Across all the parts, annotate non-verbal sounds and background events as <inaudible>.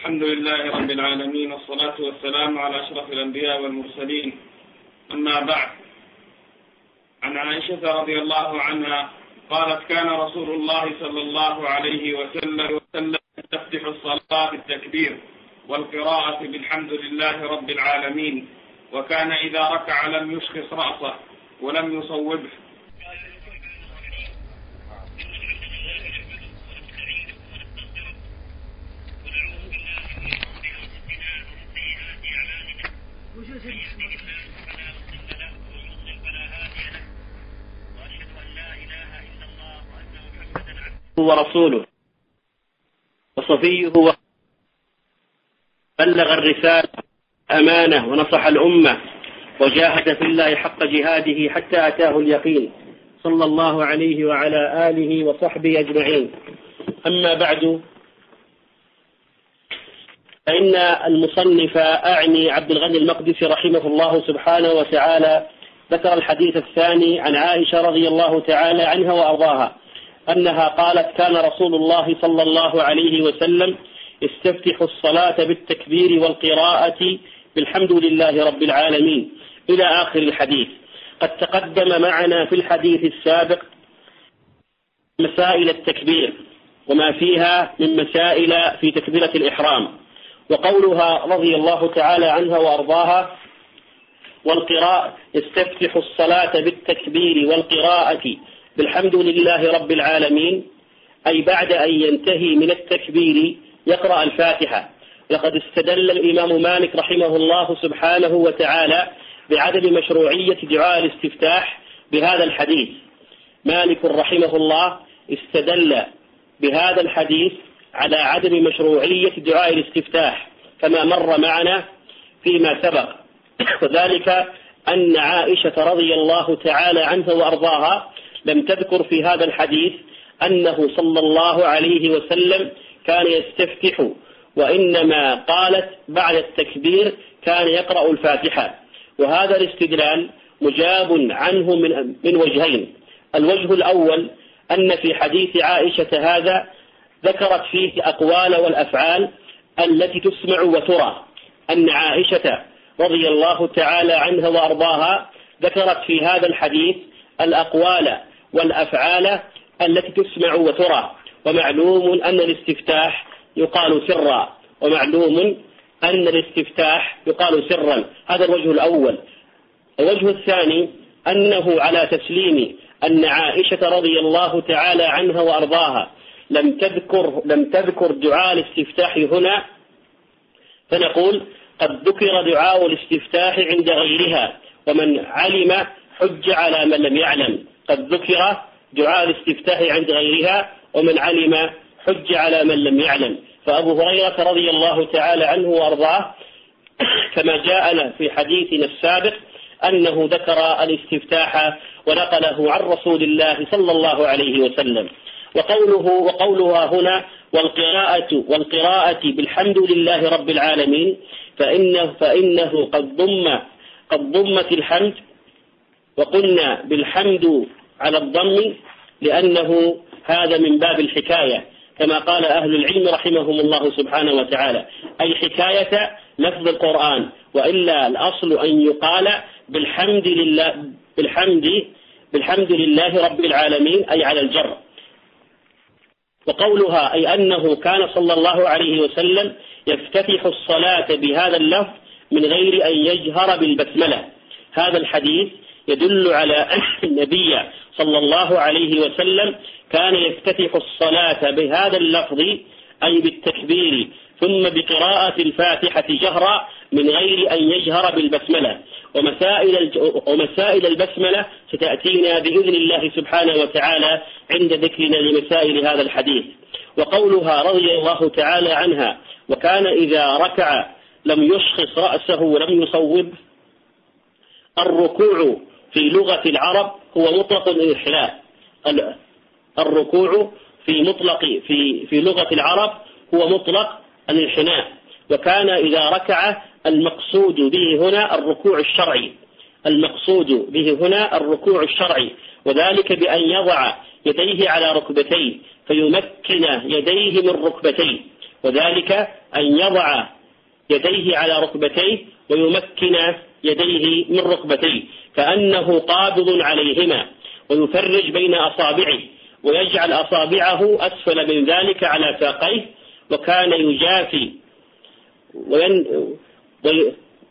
الحمد لله رب العالمين والصلاة والسلام على أشرف الأنبياء والمرسلين. أما بعد عن عائشة رضي الله عنها قالت كان رسول الله صلى الله عليه وسلم وسلم يستفتح الصلاة بالتكبير والقراءة بالحمد لله رب العالمين وكان إذا ركع لم يشخص رأسه ولم يصوبه ورسوله. وصفيه بلغ الرسالة أمانة ونصح الأمة وجاهد في الله حق جهاده حتى أتاه اليقين. صلى الله عليه وعلى آله وصحبه أجمعين. أما بعد فإن المصنف أعني عبد الغني المقدسي رحمه الله سبحانه وتعالى ذكر الحديث الثاني عن عائشة رضي الله تعالى عنها وأرضاها. أنها قالت كان رسول الله صلى الله عليه وسلم يستفتح الصلاة بالتكبير والقراءة بالحمد لله رب العالمين إلى آخر الحديث. قد تقدم معنا في الحديث السابق مسائل التكبير وما فيها من مسائل في تكبيرة الإحرام وقولها رضي الله تعالى عنها وأرضاها والقراءة يستفتح الصلاة بالتكبير والقراءة بالحمد لله رب العالمين أي بعد أن ينتهي من التكبير يقرأ الفاتحة. لقد استدل الإمام مالك رحمه الله سبحانه وتعالى بعدم مشروعية دعاء الاستفتاح بهذا الحديث. مالك رحمه الله استدل بهذا الحديث على عدم مشروعية دعاء الاستفتاح كما مر معنا فيما سبق. وذلك أن عائشة رضي الله تعالى عنها وأرضاها لم تذكر في هذا الحديث أنه صلى الله عليه وسلم كان يستفتح وإنما قالت بعد التكبير كان يقرأ الفاتحة. وهذا الاستدلال مجاب عنه من, من وجهين. الوجه الأول أن في حديث عائشة هذا ذكرت فيه أقوال والأفعال التي تسمع وترى. أن عائشة رضي الله تعالى عنها وأرضاها ذكرت في هذا الحديث الأقوال والأفعال التي تسمع وترى. ومعلوم أن الاستفتاح يقال سرا. ومعلوم أن الاستفتاح يقال سرا. هذا الوجه الأول. الوجه الثاني أنه على تسليم أن عائشة رضي الله تعالى عنها وأرضاها لم تذكر لم تذكر دعاء الاستفتاح هنا. فنقول قد ذكر دعاء الاستفتاح عند غيرها. ومن علم حج على من لم يعلم. قد ذكر دعاء الاستفتاح عند غيرها ومن علم حج على من لم يعلم. فأبو هريرة رضي الله تعالى عنه وأرضاه كما جاءنا في حديثنا السابق أنه ذكر الاستفتاح ونقله عن رسول الله صلى الله عليه وسلم. وقوله وقولها هنا والقراءة والقراءة بالحمد لله رب العالمين فإنه فإنه قد ضم قد ضمت الحمد وقلنا بالحمد على الضم لأنه هذا من باب الحكاية كما قال أهل العلم رحمهم الله سبحانه وتعالى. أي حكاية لفظ القرآن وإلا الأصل أن يقال بالحمد لله بالحمد بالحمد لله رب العالمين أي على الجر. وقولها أي أنه كان صلى الله عليه وسلم يفتتح الصلاة بهذا اللفظ من غير أن يجهر بالبسملة. هذا الحديث يدل على أن النبي صلى الله عليه وسلم كان يفتتح الصلاة بهذا اللفظ أي بالتكبير ثم بقراءة الفاتحة جهرا من غير أن يجهر بالبسملة. ومسائل ومسائل البسملة ستأتينا بإذن الله سبحانه وتعالى عند ذكرنا لمسائل هذا الحديث. وقولها رضي الله تعالى عنها وكان إذا ركع لم يشخص رأسه ولم يصوب الركوع في لغة العرب هو مطلق الانحناء الركوع في مطلق في في لغة العرب هو مطلق الانحناء وكان إذا ركع المقصود به هنا الركوع الشرعي. المقصود به هنا الركوع الشرعي. وذلك بأن يضع يديه على ركبتيه فيمكن يديه من ركبتيه. وذلك أن يضع يديه على ركبتيه ويمكن يديه من ركبتيه كأنه قابض عليهما ويفرج بين أصابعه ويجعل أصابعه أسفل من ذلك على ساقيه وكان يجافي وين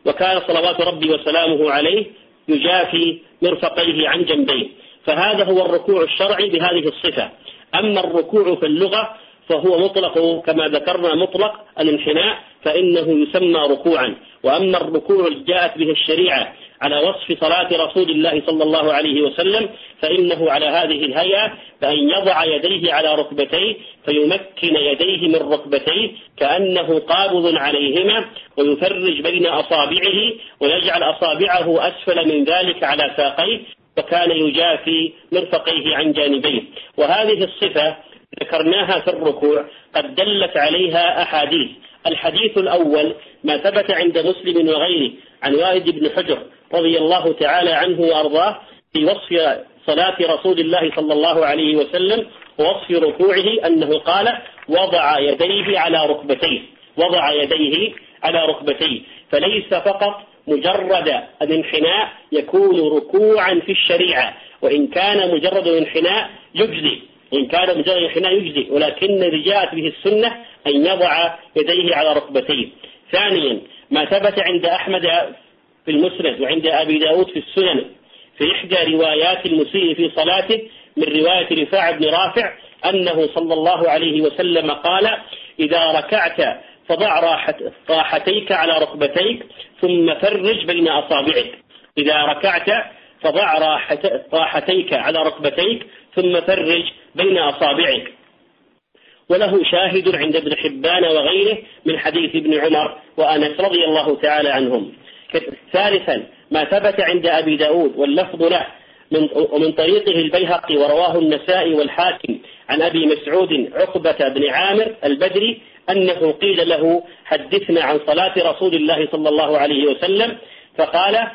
وكان صلوات ربي وسلامه عليه يجافي مرفقيه عن جنبيه. فهذا هو الركوع الشرعي بهذه الصفة. أما الركوع في اللغة فهو مطلق كما ذكرنا مطلق الانحناء فإنه يسمى ركوعا. وأما الركوع جاءت به الشريعة على وصف صلاة رسول الله صلى الله عليه وسلم فإنه على هذه الهيئة بأن يضع يديه على ركبتيه فيمكن يديه من ركبتيه كأنه قابض عليهما ويفرج بين أصابعه ويجعل أصابعه أسفل من ذلك على ساقيه وكان يجافي مرفقيه عن جانبيه. وهذه الصفة ذكرناها في الركوع قد دلت عليها أحاديث. الحديث الأول ما ثبت عند مسلم وغيره عن وائد بن حجر رضي الله تعالى عنه وأرضاه في وصف صلاة رسول الله صلى الله عليه وسلم ووصف ركوعه أنه قال وضع يديه على ركبتيه وضع يديه على ركبتيه فليس فقط مجرد الانحناء يكون ركوعا في الشريعة وإن كان مجرد الانحناء يجزي. وإن كان مجرد الانحناء يجزي ولكن جاءت به السنة أن يضع يديه على ركبتيه. ثانيا ما ثبت عند أحمد في المسند وعند أبي داود في السنن في إحدى روايات المسيء في صلاته من رواية رفاع بن رافع أنه صلى الله عليه وسلم قال إذا ركعت فضع راحتيك على ركبتيك ثم فرج بين أصابعك. إذا ركعت فضع راحتيك على ركبتيك ثم فرج بين أصابعك. وله شاهد عند ابن حبان وغيره من حديث ابن عمر وأنس رضي الله تعالى عنهم. ثالثا ما ثبت عند أبي داود واللفظ له من ومن طريقه البيهقي ورواه النسائي والحاكم عن أبي مسعود عقبة بن عامر البدري أنه قيل له حدثنا عن صلاة رسول الله صلى الله عليه وسلم فقال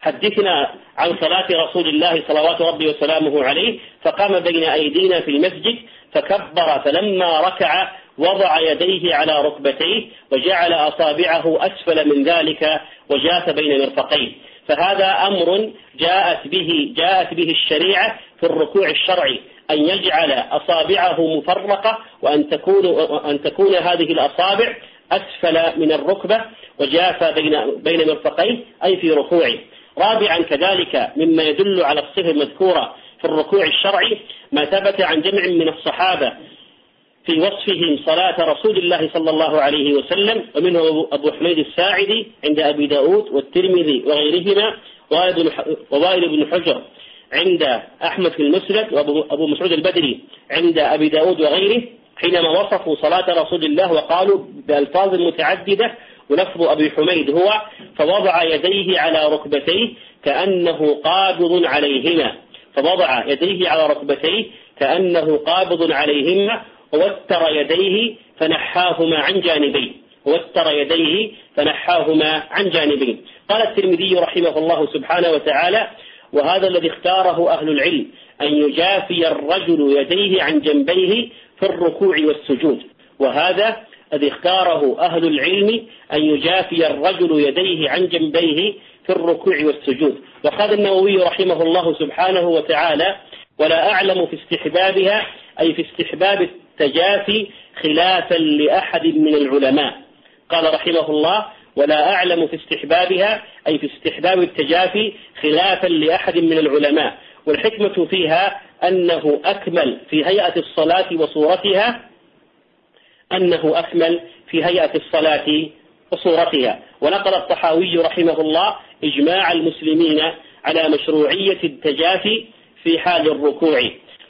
حدثنا عن صلاة رسول الله صلوات ربي وسلامه عليه فقام بين أيدينا في المسجد فكبر فلما ركع وضع يديه على ركبتيه وجعل أصابعه أسفل من ذلك وجاث بين مرفقيه. فهذا أمر جاءت به جاءت به الشريعة في الركوع الشرعي أن يجعل أصابعه مفرقة وأن تكون أن تكون هذه الأصابع أسفل من الركبة وجاف بين بين مرفقيه أي في ركوعه. رابعا كذلك مما يدل على الصفة المذكورة في الركوع الشرعي ما ثبت عن جمع من الصحابة في وصفهم صلاة رسول الله صلى الله عليه وسلم ومنه أبو حميد الساعدي عند أبي داود والترمذي وغيرهما ووائل بن حجر عند أحمد في المسند وأبو مسعود البدري عند أبي داود وغيره حينما وصفوا صلاة رسول الله وقالوا بألفاظ متعددة ولفظ أبي حميد هو فوضع يديه على ركبتيه كأنه قابض عليهما. فوضع يديه على ركبتيه كأنه قابض عليهما ووتر يديه فنحاهما عن جانبيه. ووتر يديه فنحاهما عن جانبيه. قال الترمذي رحمه الله سبحانه وتعالى وهذا الذي اختاره أهل العلم أن يجافي الرجل يديه عن جنبيه في الركوع والسجود. وهذا الذي اختاره أهل العلم أن يجافي الرجل يديه عن جنبيه في الركوع والسجود. وقال النووي رحمه الله سبحانه وتعالى ولا أعلم في استحبابها أي في استحباب التجافي خلافا لأحد من العلماء. قال رحمه الله ولا أعلم في استحبابها أي في استحباب التجافي خلافا لأحد من العلماء. والحكمة فيها أنه أكمل في هيئة الصلاة وصورتها أنه أكمل في هيئة الصلاة وصورتها. ونقل الطحاوي رحمه الله إجماع المسلمين على مشروعية التجافي في حال الركوع.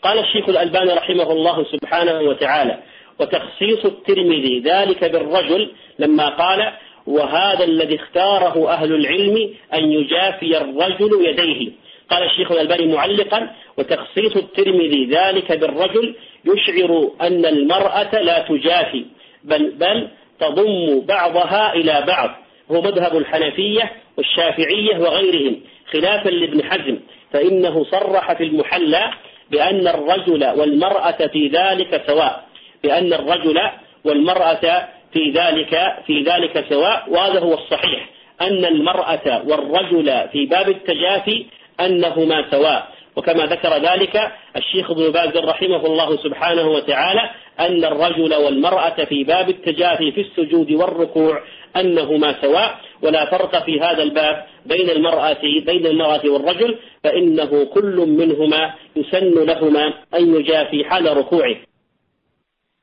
قال الشيخ الألباني رحمه الله سبحانه وتعالى وتخصيص الترمذي ذلك بالرجل لما قال وهذا الذي اختاره أهل العلم أن يجافي الرجل يديه قال الشيخ الألباني معلقا وتخصيص الترمذي ذلك بالرجل يشعر أن المرأة لا تجافي بل, بل تضم بعضها إلى بعض. هو مذهب الحنفية والشافعية وغيرهم خلافا لابن حزم فإنه صرح في المحلى بأن الرجل والمرأة في ذلك سواء بأن الرجل والمرأة في ذلك في ذلك سواء وهذا هو الصحيح أن المرأة والرجل في باب التجافي أنهما سواء. وكما ذكر ذلك الشيخ ابن باز رحمه الله سبحانه وتعالى أن الرجل والمرأة في باب التجافي في السجود والركوع أنهما سواء ولا فرق في هذا الباب بين المرأة بين المرأة والرجل فإنه كل منهما يسن لهما أن يجافي حال ركوعه.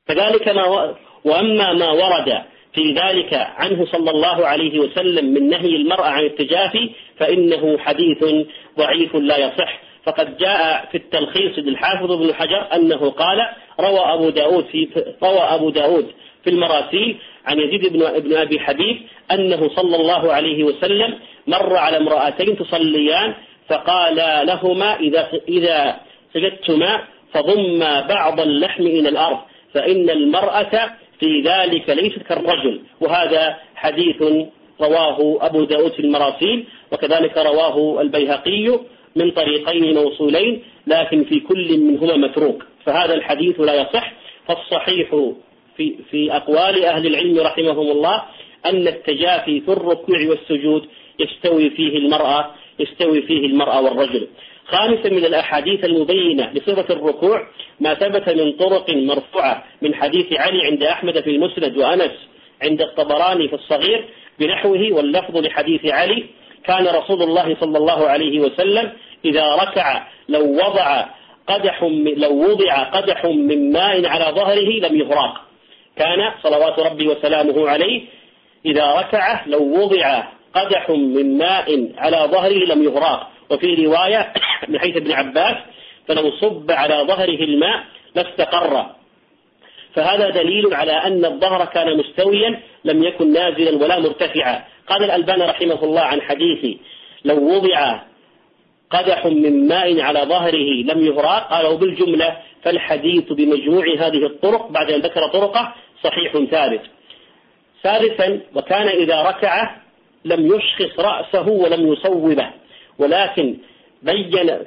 كذلك ما وأما ما ورد في ذلك عنه صلى الله عليه وسلم من نهي المرأة عن التجافي فإنه حديث ضعيف لا يصح. فقد جاء في التلخيص للحافظ ابن حجر أنه قال روى أبو داود في روى أبو داود في المراسيل عن يزيد بن ابن أبي حبيب أنه صلى الله عليه وسلم مر على امرأتين تصليان فقال لهما إذا إذا سجدتما فضما بعض اللحم إلى الأرض فإن المرأة في ذلك ليست كالرجل. وهذا حديث رواه أبو داود في المراسيل وكذلك رواه البيهقي من طريقين موصولين لكن في كل منهما متروك. فهذا الحديث لا يصح. فالصحيح في, في أقوال أهل العلم رحمهم الله أن التجافي في الركوع والسجود يستوي فيه المرأة يستوي فيه المرأة والرجل. خامسا من الأحاديث المبينة لصفة الركوع ما ثبت من طرق مرفوعة من حديث علي عند أحمد في المسند وأنس عند الطبراني في الصغير بنحوه واللفظ لحديث علي كان رسول الله صلى الله عليه وسلم إذا ركع لو وضع قدح لو وضع قدح من ماء على ظهره لم يغرق. كان صلوات ربي وسلامه عليه إذا ركع لو وضع قدح من ماء على ظهره لم يغرق. وفي رواية <coughs> من حيث ابن عباس فلو صب على ظهره الماء لاستقر. فهذا دليل على أن الظهر كان مستويا لم يكن نازلا ولا مرتفعا. قال الألباني رحمه الله عن حديث لو وضع قدح من ماء على ظهره لم يغرق. قال وبالجملة فالحديث بمجموع هذه الطرق بعد أن ذكر طرقه صحيح ثابت. ثالثا وكان إذا ركع لم يشخص رأسه ولم يصوبه. ولكن بين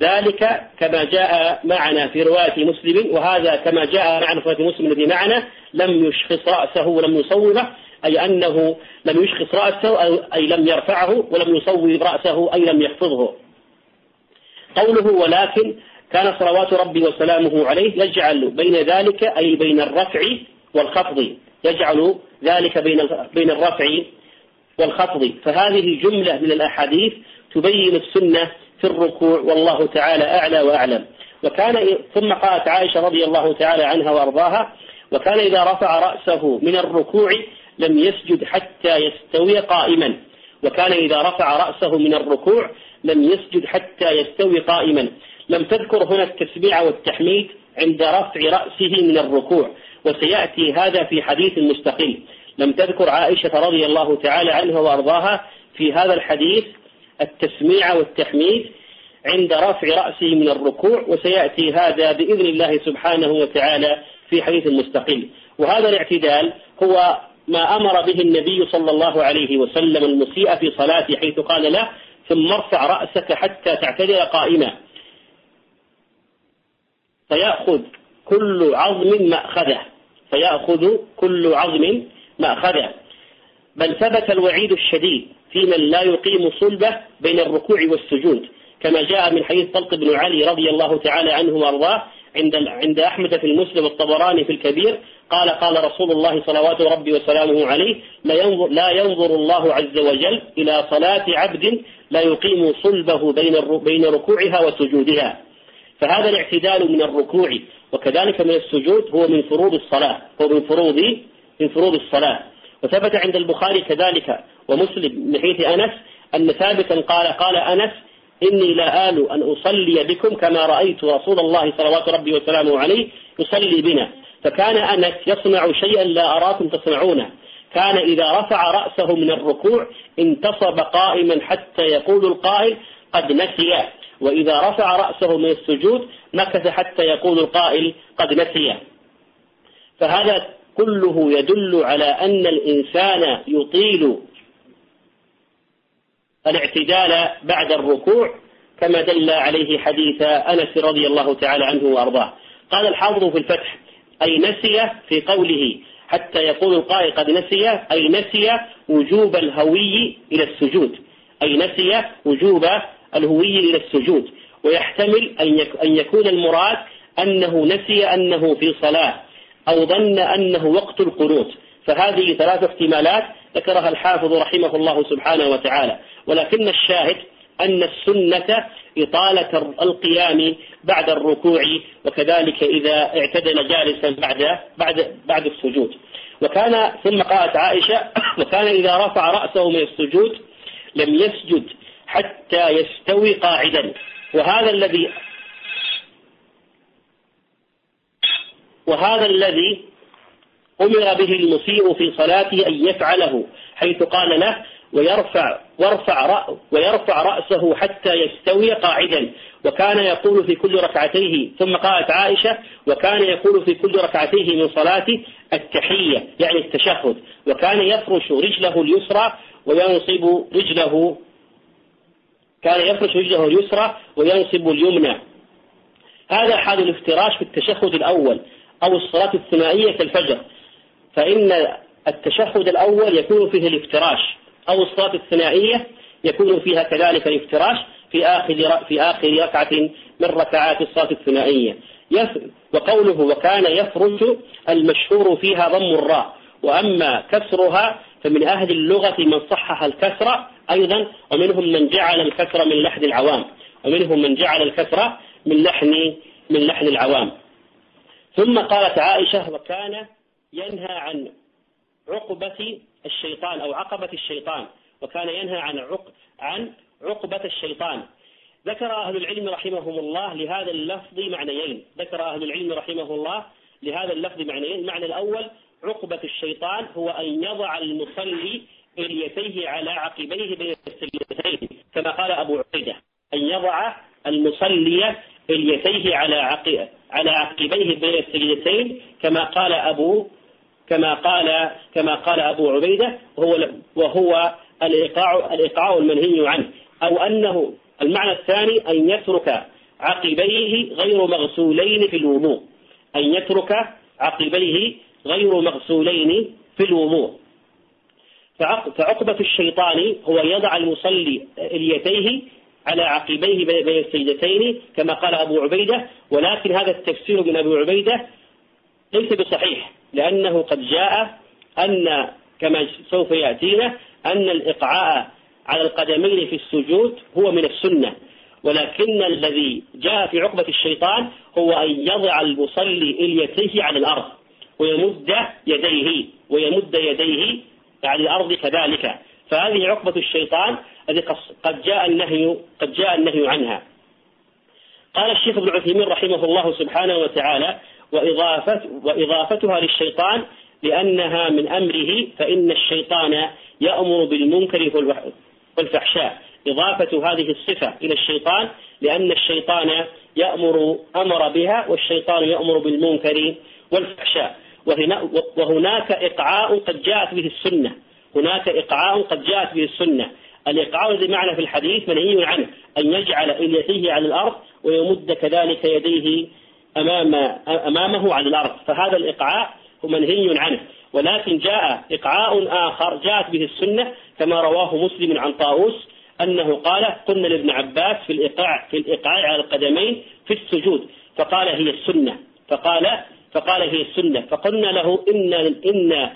ذلك كما جاء معنا في رواية مسلم وهذا كما جاء معنا في رواية مسلم الذي معنا لم يشخص رأسه ولم يصوبه أي أنه لم يشخص رأسه أي لم يرفعه ولم يصوب رأسه أي لم يحفظه. قوله ولكن كان صلوات ربي وسلامه عليه يجعل بين ذلك أي بين الرفع والخفض يجعل ذلك بين بين الرفع والخفض. فهذه جملة من الأحاديث تبين السنة في الركوع والله تعالى أعلى وأعلم. وكان ثم قالت عائشة رضي الله تعالى عنها وأرضاها وكان إذا رفع رأسه من الركوع لم يسجد حتى يستوي قائما. وكان إذا رفع رأسه من الركوع لم يسجد حتى يستوي قائما. لم تذكر هنا التسبيع والتحميد عند رفع رأسه من الركوع وسيأتي هذا في حديث مستقل. لم تذكر عائشة رضي الله تعالى عنها وأرضاها في هذا الحديث التسميع والتحميد عند رفع رأسه من الركوع وسيأتي هذا بإذن الله سبحانه وتعالى في حديث مستقل. وهذا الاعتدال هو ما أمر به النبي صلى الله عليه وسلم المسيء في صلاته حيث قال له ثم ارفع رأسك حتى تعتدل قائما. فيأخذ كل عظم مأخذه. فيأخذ كل عظم مأخذه. بل ثبت الوعيد الشديد في من لا يقيم صلبه بين الركوع والسجود كما جاء من حديث طلق بن علي رضي الله تعالى عنه وأرضاه عند عند أحمد في المسلم والطبراني في الكبير قال قال رسول الله صلوات ربي وسلامه عليه لا ينظر, لا ينظر الله عز وجل إلى صلاة عبد لا يقيم صلبه بين بين ركوعها وسجودها. فهذا الاعتدال من الركوع وكذلك من السجود هو من فروض الصلاة هو من فروض من فروض الصلاة. وثبت عند البخاري كذلك ومسلم من حيث أنس أن ثابتا قال قال أنس إني لا آل أن أصلي بكم كما رأيت رسول الله صلوات ربي وسلامه عليه يصلي بنا. فكان أنس يصنع شيئا لا أراكم تصنعونه كان إذا رفع رأسه من الركوع انتصب قائما حتى يقول القائل قد نسي. وإذا رفع رأسه من السجود مكث حتى يقول القائل قد نسي. فهذا كله يدل على أن الإنسان يطيل الاعتدال بعد الركوع كما دل عليه حديث أنس رضي الله تعالى عنه وأرضاه. قال الحافظ في الفتح أي نسي في قوله حتى يقول القائل قد نسي أي نسي وجوب الهوي إلى السجود. أي نسي وجوب الهوي إلى السجود. ويحتمل أن يكون المراد أنه نسي أنه في صلاة أو ظن أنه وقت القنوت. فهذه ثلاث احتمالات ذكرها الحافظ رحمه الله سبحانه وتعالى. ولكن الشاهد أن السنة إطالة القيام بعد الركوع وكذلك إذا اعتدل جالسا بعد بعد بعد السجود. وكان ثم قالت عائشة <coughs> وكان إذا رفع رأسه من السجود لم يسجد حتى يستوي قاعدا. وهذا الذي وهذا الذي أمر به المسيء في صلاته أن يفعله حيث قال له ويرفع رأ ويرفع رأسه حتى يستوي قاعدا. وكان يقول في كل ركعتيه ثم قالت عائشة وكان يقول في كل ركعتيه من صلاته التحية يعني التشهد. وكان يفرش رجله اليسرى وينصب رجله كان يفرش رجله اليسرى وينصب اليمنى. هذا حال الافتراش في التشهد الأول أو الصلاة الثنائية كالفجر فإن التشهد الأول يكون فيه الافتراش أو الصلاة الثنائية يكون فيها كذلك الافتراش. في آخر في آخر ركعة من ركعات الصلاة الثنائية. وقوله وكان يفرج المشهور فيها ضم الراء. وأما كسرها فمن أهل اللغة من صحح الكسر أيضا ومنهم من جعل الكسر من لحن العوام. ومنهم من جعل الكسر من لحن من لحن العوام. ثم قالت عائشة وكان ينهى عن عقبة الشيطان أو عقبة الشيطان. وكان ينهى عن عق عن عقبة الشيطان. ذكر أهل العلم رحمهم الله لهذا اللفظ معنيين. ذكر أهل العلم رحمه الله لهذا اللفظ معنيين. المعنى الأول عقبة الشيطان هو أن يضع المصلي إليتيه على عقبيه بين السجدتين كما قال أبو عبيدة. أن يضع المصلي إليتيه على على عقبيه بين السجدتين كما قال أبو كما قال كما قال أبو عبيدة وهو وهو الإيقاع الإيقاع المنهي عنه. أو أنه المعنى الثاني أن يترك عقبيه غير مغسولين في الوضوء. أن يترك عقبيه غير مغسولين في الوضوء. فعقبة الشيطان هو يضع المصلي اليتيه على عقبيه بين السجدتين كما قال أبو عبيدة. ولكن هذا التفسير من أبو عبيدة ليس بصحيح لأنه قد جاء أن كما سوف يأتينا أن الإقعاء على القدمين في السجود هو من السنة ولكن الذي جاء في عقبة الشيطان هو أن يضع المصلي إليتيه على الأرض ويمد يديه ويمد يديه على الأرض كذلك. فهذه عقبة الشيطان التي قد جاء النهي قد جاء النهي عنها. قال الشيخ ابن عثيمين رحمه الله سبحانه وتعالى وإضافة وإضافتها للشيطان لأنها من أمره فإن الشيطان يأمر بالمنكر والفحشاء. إضافة هذه الصفة إلى الشيطان لأن الشيطان يأمر أمر بها والشيطان يأمر بالمنكر والفحشاء. وهناك إقعاء قد جاءت به السنة. هناك إقعاء قد جاءت به السنة. الإقعاء الذي معنا في الحديث منهي عنه أن يجعل إليتيه على الأرض ويمد كذلك يديه أمام أمامه على الأرض. فهذا الإقعاء هو منهي عنه. ولكن جاء إقعاء آخر جاءت به السنة كما رواه مسلم عن طاووس أنه قال قلنا لابن عباس في الإيقاع في الإيقاع على القدمين في السجود فقال هي السنة فقال فقال هي السنة فقلنا له إن إن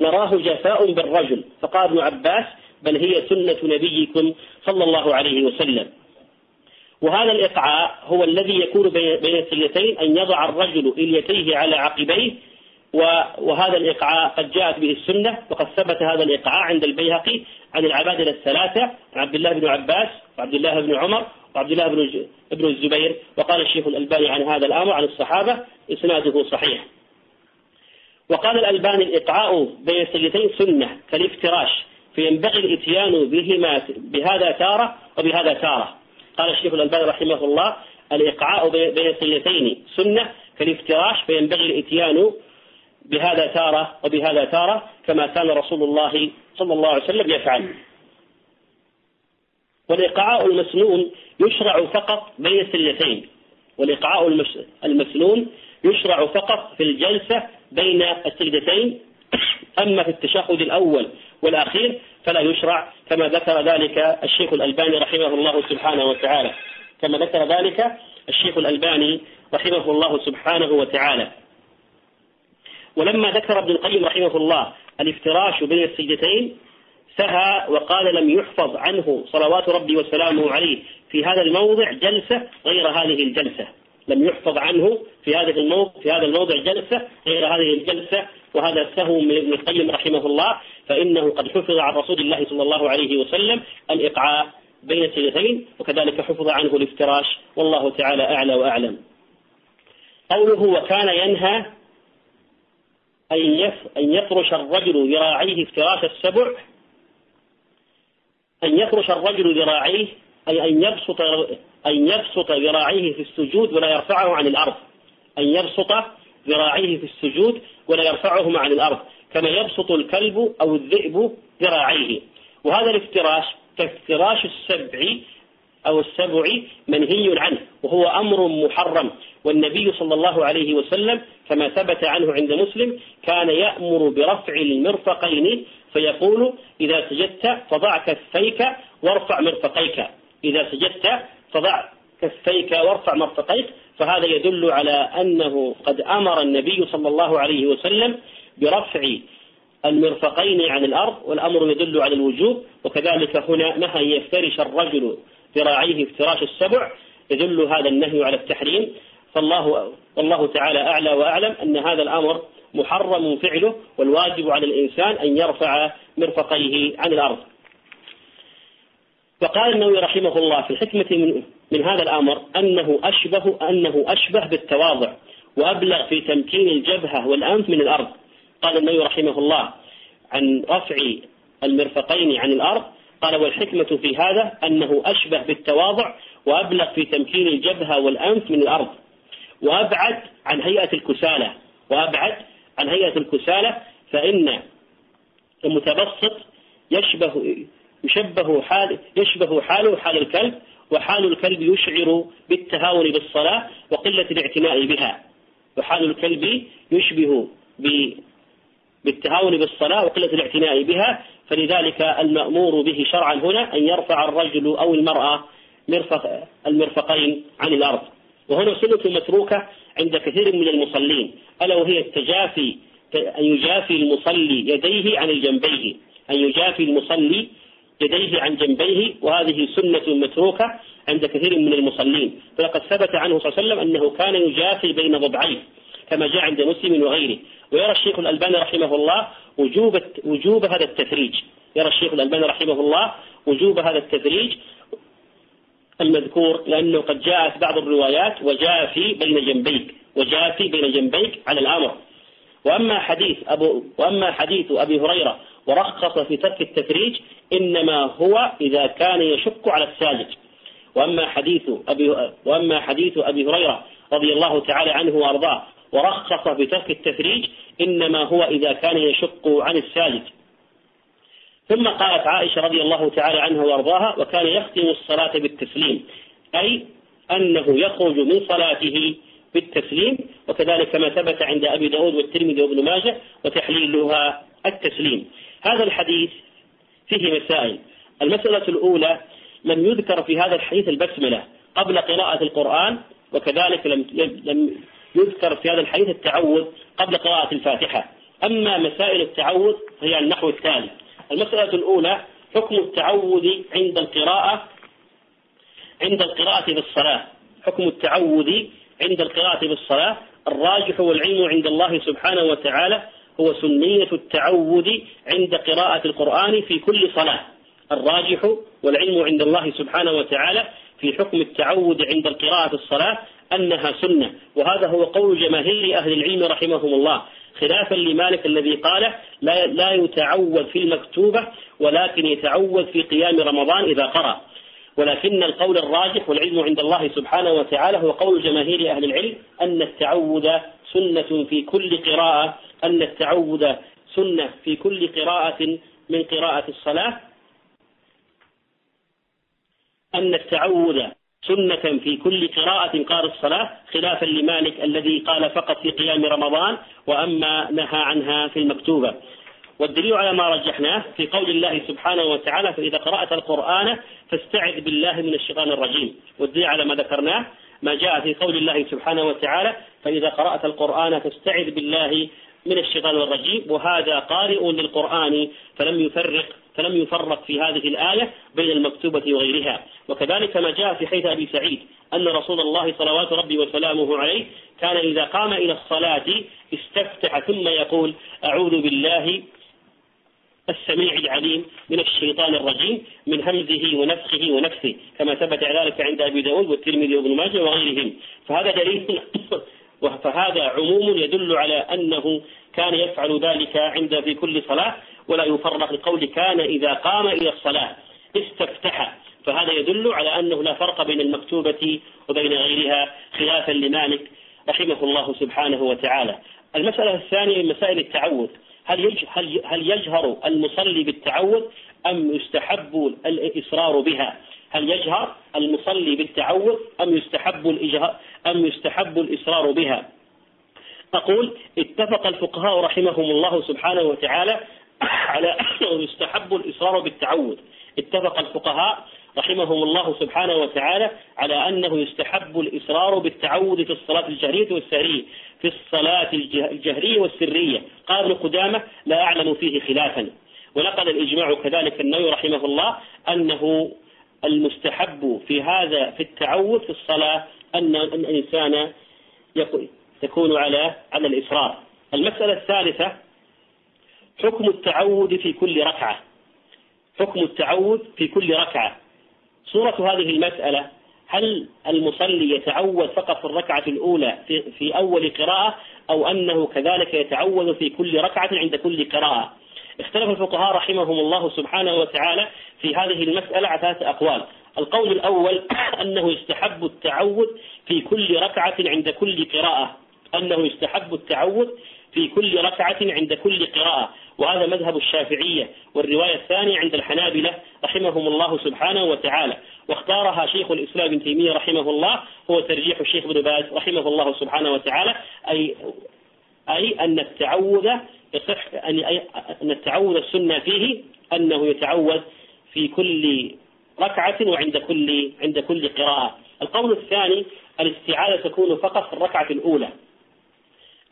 نراه جفاء بالرجل فقال ابن عباس بل هي سنة نبيكم صلى الله عليه وسلم وهذا الإقعاء هو الذي يكون بين السلتين أن يضع الرجل إليتيه على عقبيه وهذا الإقعاء قد جاءت به السنة وقد ثبت هذا الإقعاء عند البيهقي عن العبادلة الثلاثة عن عبد الله بن عباس وعبد الله بن عمر وعبد الله بن ابن الزبير وقال الشيخ الألباني عن هذا الأمر عن الصحابة إسناده صحيح. وقال الألباني الإقعاء بين السجدتين سنة كالافتراش فينبغي الإتيان بهما بهذا تارة وبهذا تارة. قال الشيخ الألباني رحمه الله الإقعاء بين السجدتين سنة كالافتراش فينبغي الإتيان بهذا تارة وبهذا تارة كما كان رسول الله صلى الله عليه وسلم يفعل. والإقعاء المسنون يشرع فقط بين السجدتين. والإقعاء المسنون يشرع فقط في الجلسة بين السجدتين. أما في التشهد الأول والأخير فلا يشرع كما ذكر ذلك الشيخ الألباني رحمه الله سبحانه وتعالى. كما ذكر ذلك الشيخ الألباني رحمه الله سبحانه وتعالى. ولما ذكر ابن القيم رحمه الله الافتراش بين السجدتين سهى وقال لم يحفظ عنه صلوات ربي وسلامه عليه في هذا الموضع جلسة غير هذه الجلسة. لم يحفظ عنه في هذا الموضع في هذا الموضع جلسة غير هذه الجلسة وهذا سهو من ابن القيم رحمه الله فإنه قد حفظ عن رسول الله صلى الله عليه وسلم الإقعاء بين السجدتين وكذلك حفظ عنه الافتراش والله تعالى أعلى وأعلم. قوله وكان ينهى أن يفرش الرجل ذراعيه افتراش السبع أن يفرش الرجل ذراعيه أي أن يبسط أن يبسط ذراعيه في السجود ولا يرفعه عن الأرض. أن يبسط ذراعيه في السجود ولا يرفعهما عن الأرض. كما يبسط الكلب أو الذئب ذراعيه. وهذا الافتراش كافتراش السبع أو السبع منهي عنه وهو أمر محرم. والنبي صلى الله عليه وسلم كما ثبت عنه عند مسلم كان يأمر برفع المرفقين فيقول إذا سجدت فضع كفيك وارفع مرفقيك. إذا سجدت فضع كفيك وارفع مرفقيك. فهذا يدل على أنه قد أمر النبي صلى الله عليه وسلم برفع المرفقين عن الأرض والأمر يدل على الوجوب. وكذلك هنا نهى أن يفترش الرجل ذراعيه افتراش السبع. يدل هذا النهي على التحريم. فالله والله تعالى أعلى وأعلم أن هذا الأمر محرم فعله والواجب على الإنسان أن يرفع مرفقيه عن الأرض. وقال النووي رحمه الله في الحكمة من, من هذا الأمر أنه أشبه أنه أشبه بالتواضع وأبلغ في تمكين الجبهة والأنف من الأرض. قال النووي رحمه الله عن رفع المرفقين عن الأرض. قال والحكمة في هذا أنه أشبه بالتواضع وأبلغ في تمكين الجبهة والأنف من الأرض. وأبعد عن هيئة الكسالة وأبعد عن هيئة الكسالة فإن المتبسط يشبه يشبه حال يشبه حاله حال الكلب وحال الكلب يشعر بالتهاون بالصلاة وقلة الاعتناء بها. وحال الكلب يشبه بالتهاون بالصلاة وقلة الاعتناء بها فلذلك المأمور به شرعا هنا أن يرفع الرجل أو المرأة مرفق المرفقين عن الأرض. وهنا سنة متروكة عند كثير من المصلين. ألا وهي التجافي أن يجافي المصلي يديه عن الجنبيه أن يجافي المصلي يديه عن جنبيه. وهذه سنة متروكة عند كثير من المصلين. فلقد ثبت عنه صلى الله عليه وسلم أنه كان يجافي بين ضبعيه كما جاء عند مسلم وغيره. ويرى الشيخ الألباني رحمه الله وجوب وجوب هذا التفريج يرى الشيخ الألباني رحمه الله وجوب هذا التفريج المذكور لأنه قد جاءت بعض الروايات وجافي بين جنبيك وجافي بين جنبيك على الأمر. وأما حديث أبو وأما حديث أبي هريرة ورخص في ترك التفريج إنما هو إذا كان يشك على الساجد. وأما حديث أبي وأما حديث أبي هريرة رضي الله تعالى عنه وأرضاه ورخص بترك التفريج إنما هو إذا كان يشق عن الساجد. ثم قالت عائشة رضي الله تعالى عنها وأرضاها وكان يختم الصلاة بالتسليم أي أنه يخرج من صلاته بالتسليم وكذلك ما ثبت عند أبي داود والترمذي وابن ماجه وتحليلها التسليم. هذا الحديث فيه مسائل. المسألة الأولى لم يذكر في هذا الحديث البسملة قبل قراءة القرآن وكذلك لم لم يذكر في هذا الحديث التعوذ قبل قراءة الفاتحة. أما مسائل التعوذ فهي النحو التالي. المسألة الأولى حكم التعوذ عند القراءة عند القراءة بالصلاة. حكم التعوذ عند القراءة بالصلاة الراجح والعلم عند الله سبحانه وتعالى هو سنية التعوذ عند قراءة القرآن في كل صلاة. الراجح والعلم عند الله سبحانه وتعالى في حكم التعوذ عند القراءة الصلاة أنها سنة. وهذا هو قول جماهير أهل العلم رحمهم الله. خلافا لمالك الذي قال لا, لا يتعوذ في المكتوبة ولكن يتعوذ في قيام رمضان إذا قرأ. ولكن القول الراجح والعلم عند الله سبحانه وتعالى هو قول جماهير أهل العلم أن التعوذ سنة في كل قراءة أن التعوذ سنة في كل قراءة من قراءة الصلاة أن التعوذ سنة في كل قراءة قال الصلاة خلافا لمالك الذي قال فقط في قيام رمضان وأما نهى عنها في المكتوبة. والدليل على ما رجحناه في قول الله سبحانه وتعالى فإذا قرأت القرآن فاستعذ بالله من الشيطان الرجيم والدليل على ما ذكرناه ما جاء في قول الله سبحانه وتعالى فإذا قرأت القرآن فاستعذ بالله من الشيطان الرجيم وهذا قارئ للقرآن فلم يفرق فلم يفرق في هذه الآية بين المكتوبة وغيرها. وكذلك ما جاء في حديث أبي سعيد أن رسول الله صلوات ربي وسلامه عليه كان إذا قام إلى الصلاة استفتح ثم يقول أعوذ بالله السميع العليم من الشيطان الرجيم من همزه ونفخه ونفسه كما ثبت ذلك عند أبي داود والترمذي وابن ماجه وغيرهم. فهذا دليل <coughs> فهذا عموم يدل على أنه كان يفعل ذلك عند في كل صلاة ولا يفرق لقول كان إذا قام إلى الصلاة استفتح فهذا يدل على أنه لا فرق بين المكتوبة وبين غيرها خلافا لمالك رحمه الله سبحانه وتعالى المسألة الثانية من مسائل التعوذ هل هل يجهر المصلي بالتعوذ أم يستحب الإصرار بها؟ هل يجهر المصلي بالتعوذ أم يستحب أم يستحب الإصرار بها؟ أقول اتفق الفقهاء رحمهم الله سبحانه وتعالى على أنه يستحب الإصرار بالتعوذ اتفق الفقهاء رحمهم الله سبحانه وتعالى على أنه يستحب الإصرار بالتعوذ في الصلاة الجهرية والسرية في الصلاة الجهرية والسرية. قال ابن قدامة لا أعلم فيه خلافا. ونقل الإجماع كذلك النووي رحمه الله أنه المستحب في هذا في التعوذ في الصلاة أن الإنسان يكون على على الإصرار. المسألة الثالثة حكم التعوذ في كل ركعة. حكم التعوذ في كل ركعة. صورة هذه المسألة هل المصلي يتعوذ فقط في الركعة الأولى في, في أول قراءة أو أنه كذلك يتعوذ في كل ركعة عند كل قراءة؟ اختلف الفقهاء رحمهم الله سبحانه وتعالى في هذه المسألة على ثلاثة أقوال. القول الأول <coughs> أنه يستحب التعوذ في كل ركعة عند كل قراءة. أنه يستحب التعوذ في كل ركعة عند كل قراءة. وهذا مذهب الشافعية. والرواية الثانية عند الحنابلة رحمهم الله سبحانه وتعالى. واختارها شيخ الإسلام ابن تيمية رحمه الله. هو ترجيح الشيخ ابن باز رحمه الله سبحانه وتعالى. أي أي أن التعوذ يصح أن التعوذ السنة فيه أنه يتعوذ في كل ركعة وعند كل عند كل قراءة. القول الثاني الاستعاذة تكون فقط في الركعة الأولى.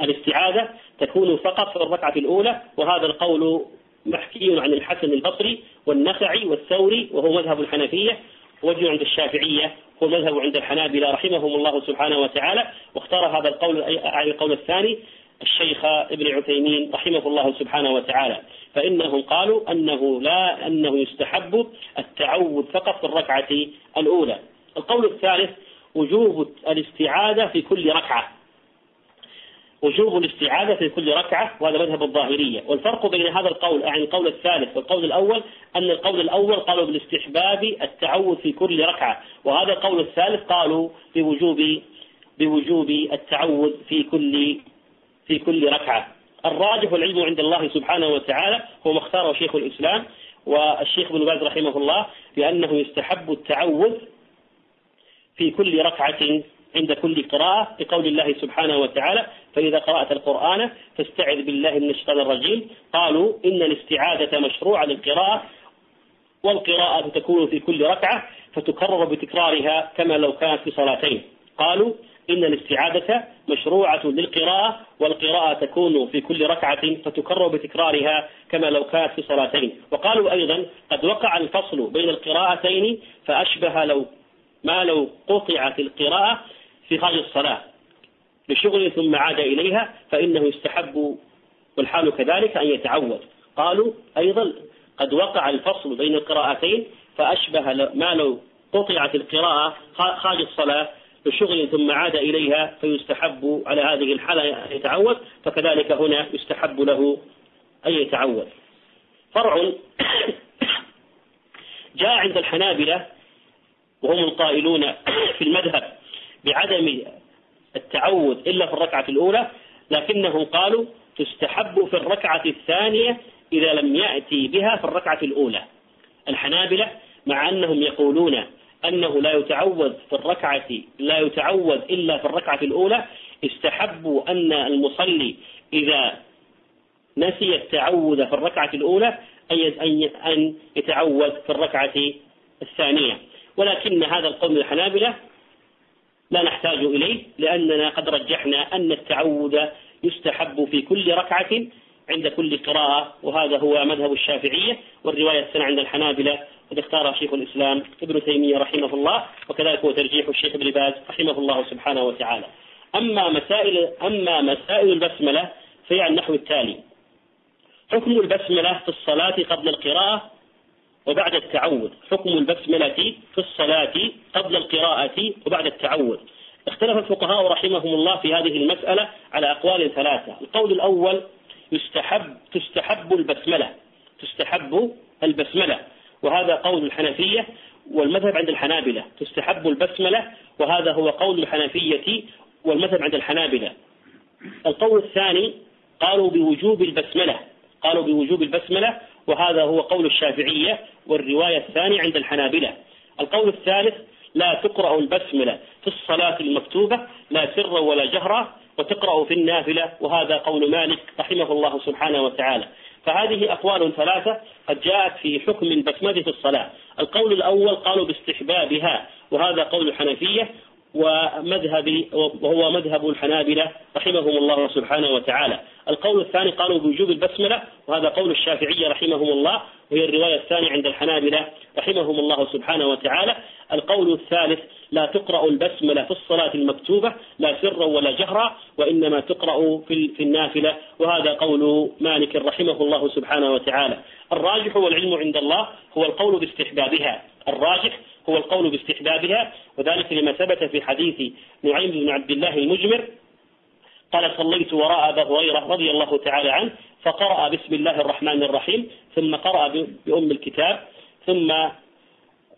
الاستعاذة تكون فقط في الركعة الأولى وهذا القول محكي عن الحسن البصري والنخعي والثوري وهو مذهب الحنفية وجه عند الشافعية هو مذهب عند الحنابلة رحمهم الله سبحانه وتعالى واختار هذا القول أي القول الثاني الشيخ ابن عثيمين رحمه الله سبحانه وتعالى. فإنهم قالوا أنه لا أنه يستحب التعوذ فقط في الركعة الأولى. القول الثالث وجوب الاستعاذة في كل ركعة. وجوب الاستعاذة في كل ركعة وهذا مذهب الظاهرية. والفرق بين هذا القول عن القول الثالث والقول الأول أن القول الأول قالوا بالاستحباب التعوذ في كل ركعة وهذا القول الثالث قالوا بوجوب بوجوب التعوذ في كل في كل ركعة. الراجح والعلم عند الله سبحانه وتعالى هو ما اختاره شيخ الإسلام والشيخ ابن باز رحمه الله بأنه يستحب التعوذ في كل ركعة عند كل قراءة بقول الله سبحانه وتعالى فإذا قرأت القرآن فاستعذ بالله من الشيطان الرجيم. قالوا إن الاستعاذة مشروعة للقراءة والقراءة تكون في كل ركعة فتكرر بتكرارها كما لو كانت في صلاتين. قالوا إن الاستعاذة مشروعة للقراءة والقراءة تكون في كل ركعة فتكرر بتكرارها كما لو كانت في صلاتين. وقالوا أيضا قد وقع الفصل بين القراءتين فأشبه لو ما لو قطعت القراءة في خارج الصلاة. لشغل ثم عاد إليها فإنه يستحب والحال كذلك أن يتعود. قالوا أيضا قد وقع الفصل بين القراءتين فأشبه ما لو قطعت القراءة خارج الصلاة بشغل ثم عاد إليها فيستحب على هذه الحالة أن يتعود فكذلك هنا يستحب له أن يتعود. فرع <coughs> جاء عند الحنابلة وهم القائلون <coughs> في المذهب بعدم التعود إلا في الركعة الأولى لكنهم قالوا تستحب في الركعة الثانية إذا لم يأتي بها في الركعة الأولى. الحنابلة مع أنهم يقولون أنه لا يتعوذ في الركعة لا يتعوذ إلا في الركعة الأولى استحبوا أن المصلي إذا نسي التعوذ في الركعة الأولى أن يتعوذ في الركعة الثانية. ولكن هذا القول من الحنابلة لا نحتاج إليه لأننا قد رجحنا أن التعوذ يستحب في كل ركعة عند كل قراءة وهذا هو مذهب الشافعية والرواية الثانية عند الحنابلة قد اختار شيخ الإسلام ابن تيمية رحمه الله وكذلك هو ترجيح الشيخ ابن باز رحمه الله سبحانه وتعالى. أما مسائل أما مسائل البسملة فهي النحو التالي. حكم البسملة في الصلاة قبل القراءة وبعد التعوذ حكم البسملة في الصلاة قبل القراءة وبعد التعوذ اختلف الفقهاء رحمهم الله في هذه المسألة على أقوال ثلاثة. القول الأول يستحب تستحب البسملة. تستحب البسملة. وهذا قول الحنفية والمذهب عند الحنابلة. تستحب البسملة وهذا هو قول الحنفية والمذهب عند الحنابلة. القول الثاني قالوا بوجوب البسملة. قالوا بوجوب البسملة وهذا هو قول الشافعية والرواية الثانية عند الحنابلة. القول الثالث لا تقرأ البسملة في الصلاة المكتوبة لا سرا ولا جهرا وتقرأ في النافلة وهذا قول مالك رحمه الله سبحانه وتعالى. فهذه أقوال ثلاثة قد جاءت في حكم البسملة في الصلاة. القول الأول قالوا باستحبابها وهذا قول الحنفية ومذهب وهو مذهب الحنابلة رحمهم الله سبحانه وتعالى. القول الثاني قالوا بوجوب البسملة وهذا قول الشافعية رحمهم الله وهي الرواية الثانية عند الحنابلة رحمهم الله سبحانه وتعالى. القول الثالث لا تقرأ البسملة في الصلاة المكتوبة لا سرا ولا جهرا وإنما تقرأ في في النافلة. وهذا قول مالك رحمه الله سبحانه وتعالى. الراجح والعلم عند الله هو القول باستحبابها. الراجح هو القول باستحبابها وذلك لما ثبت في حديث نعيم بن عبد الله المجمر قال صليت وراء أبا هريرة رضي الله تعالى عنه فقرأ بسم الله الرحمن الرحيم ثم قرأ بأم الكتاب ثم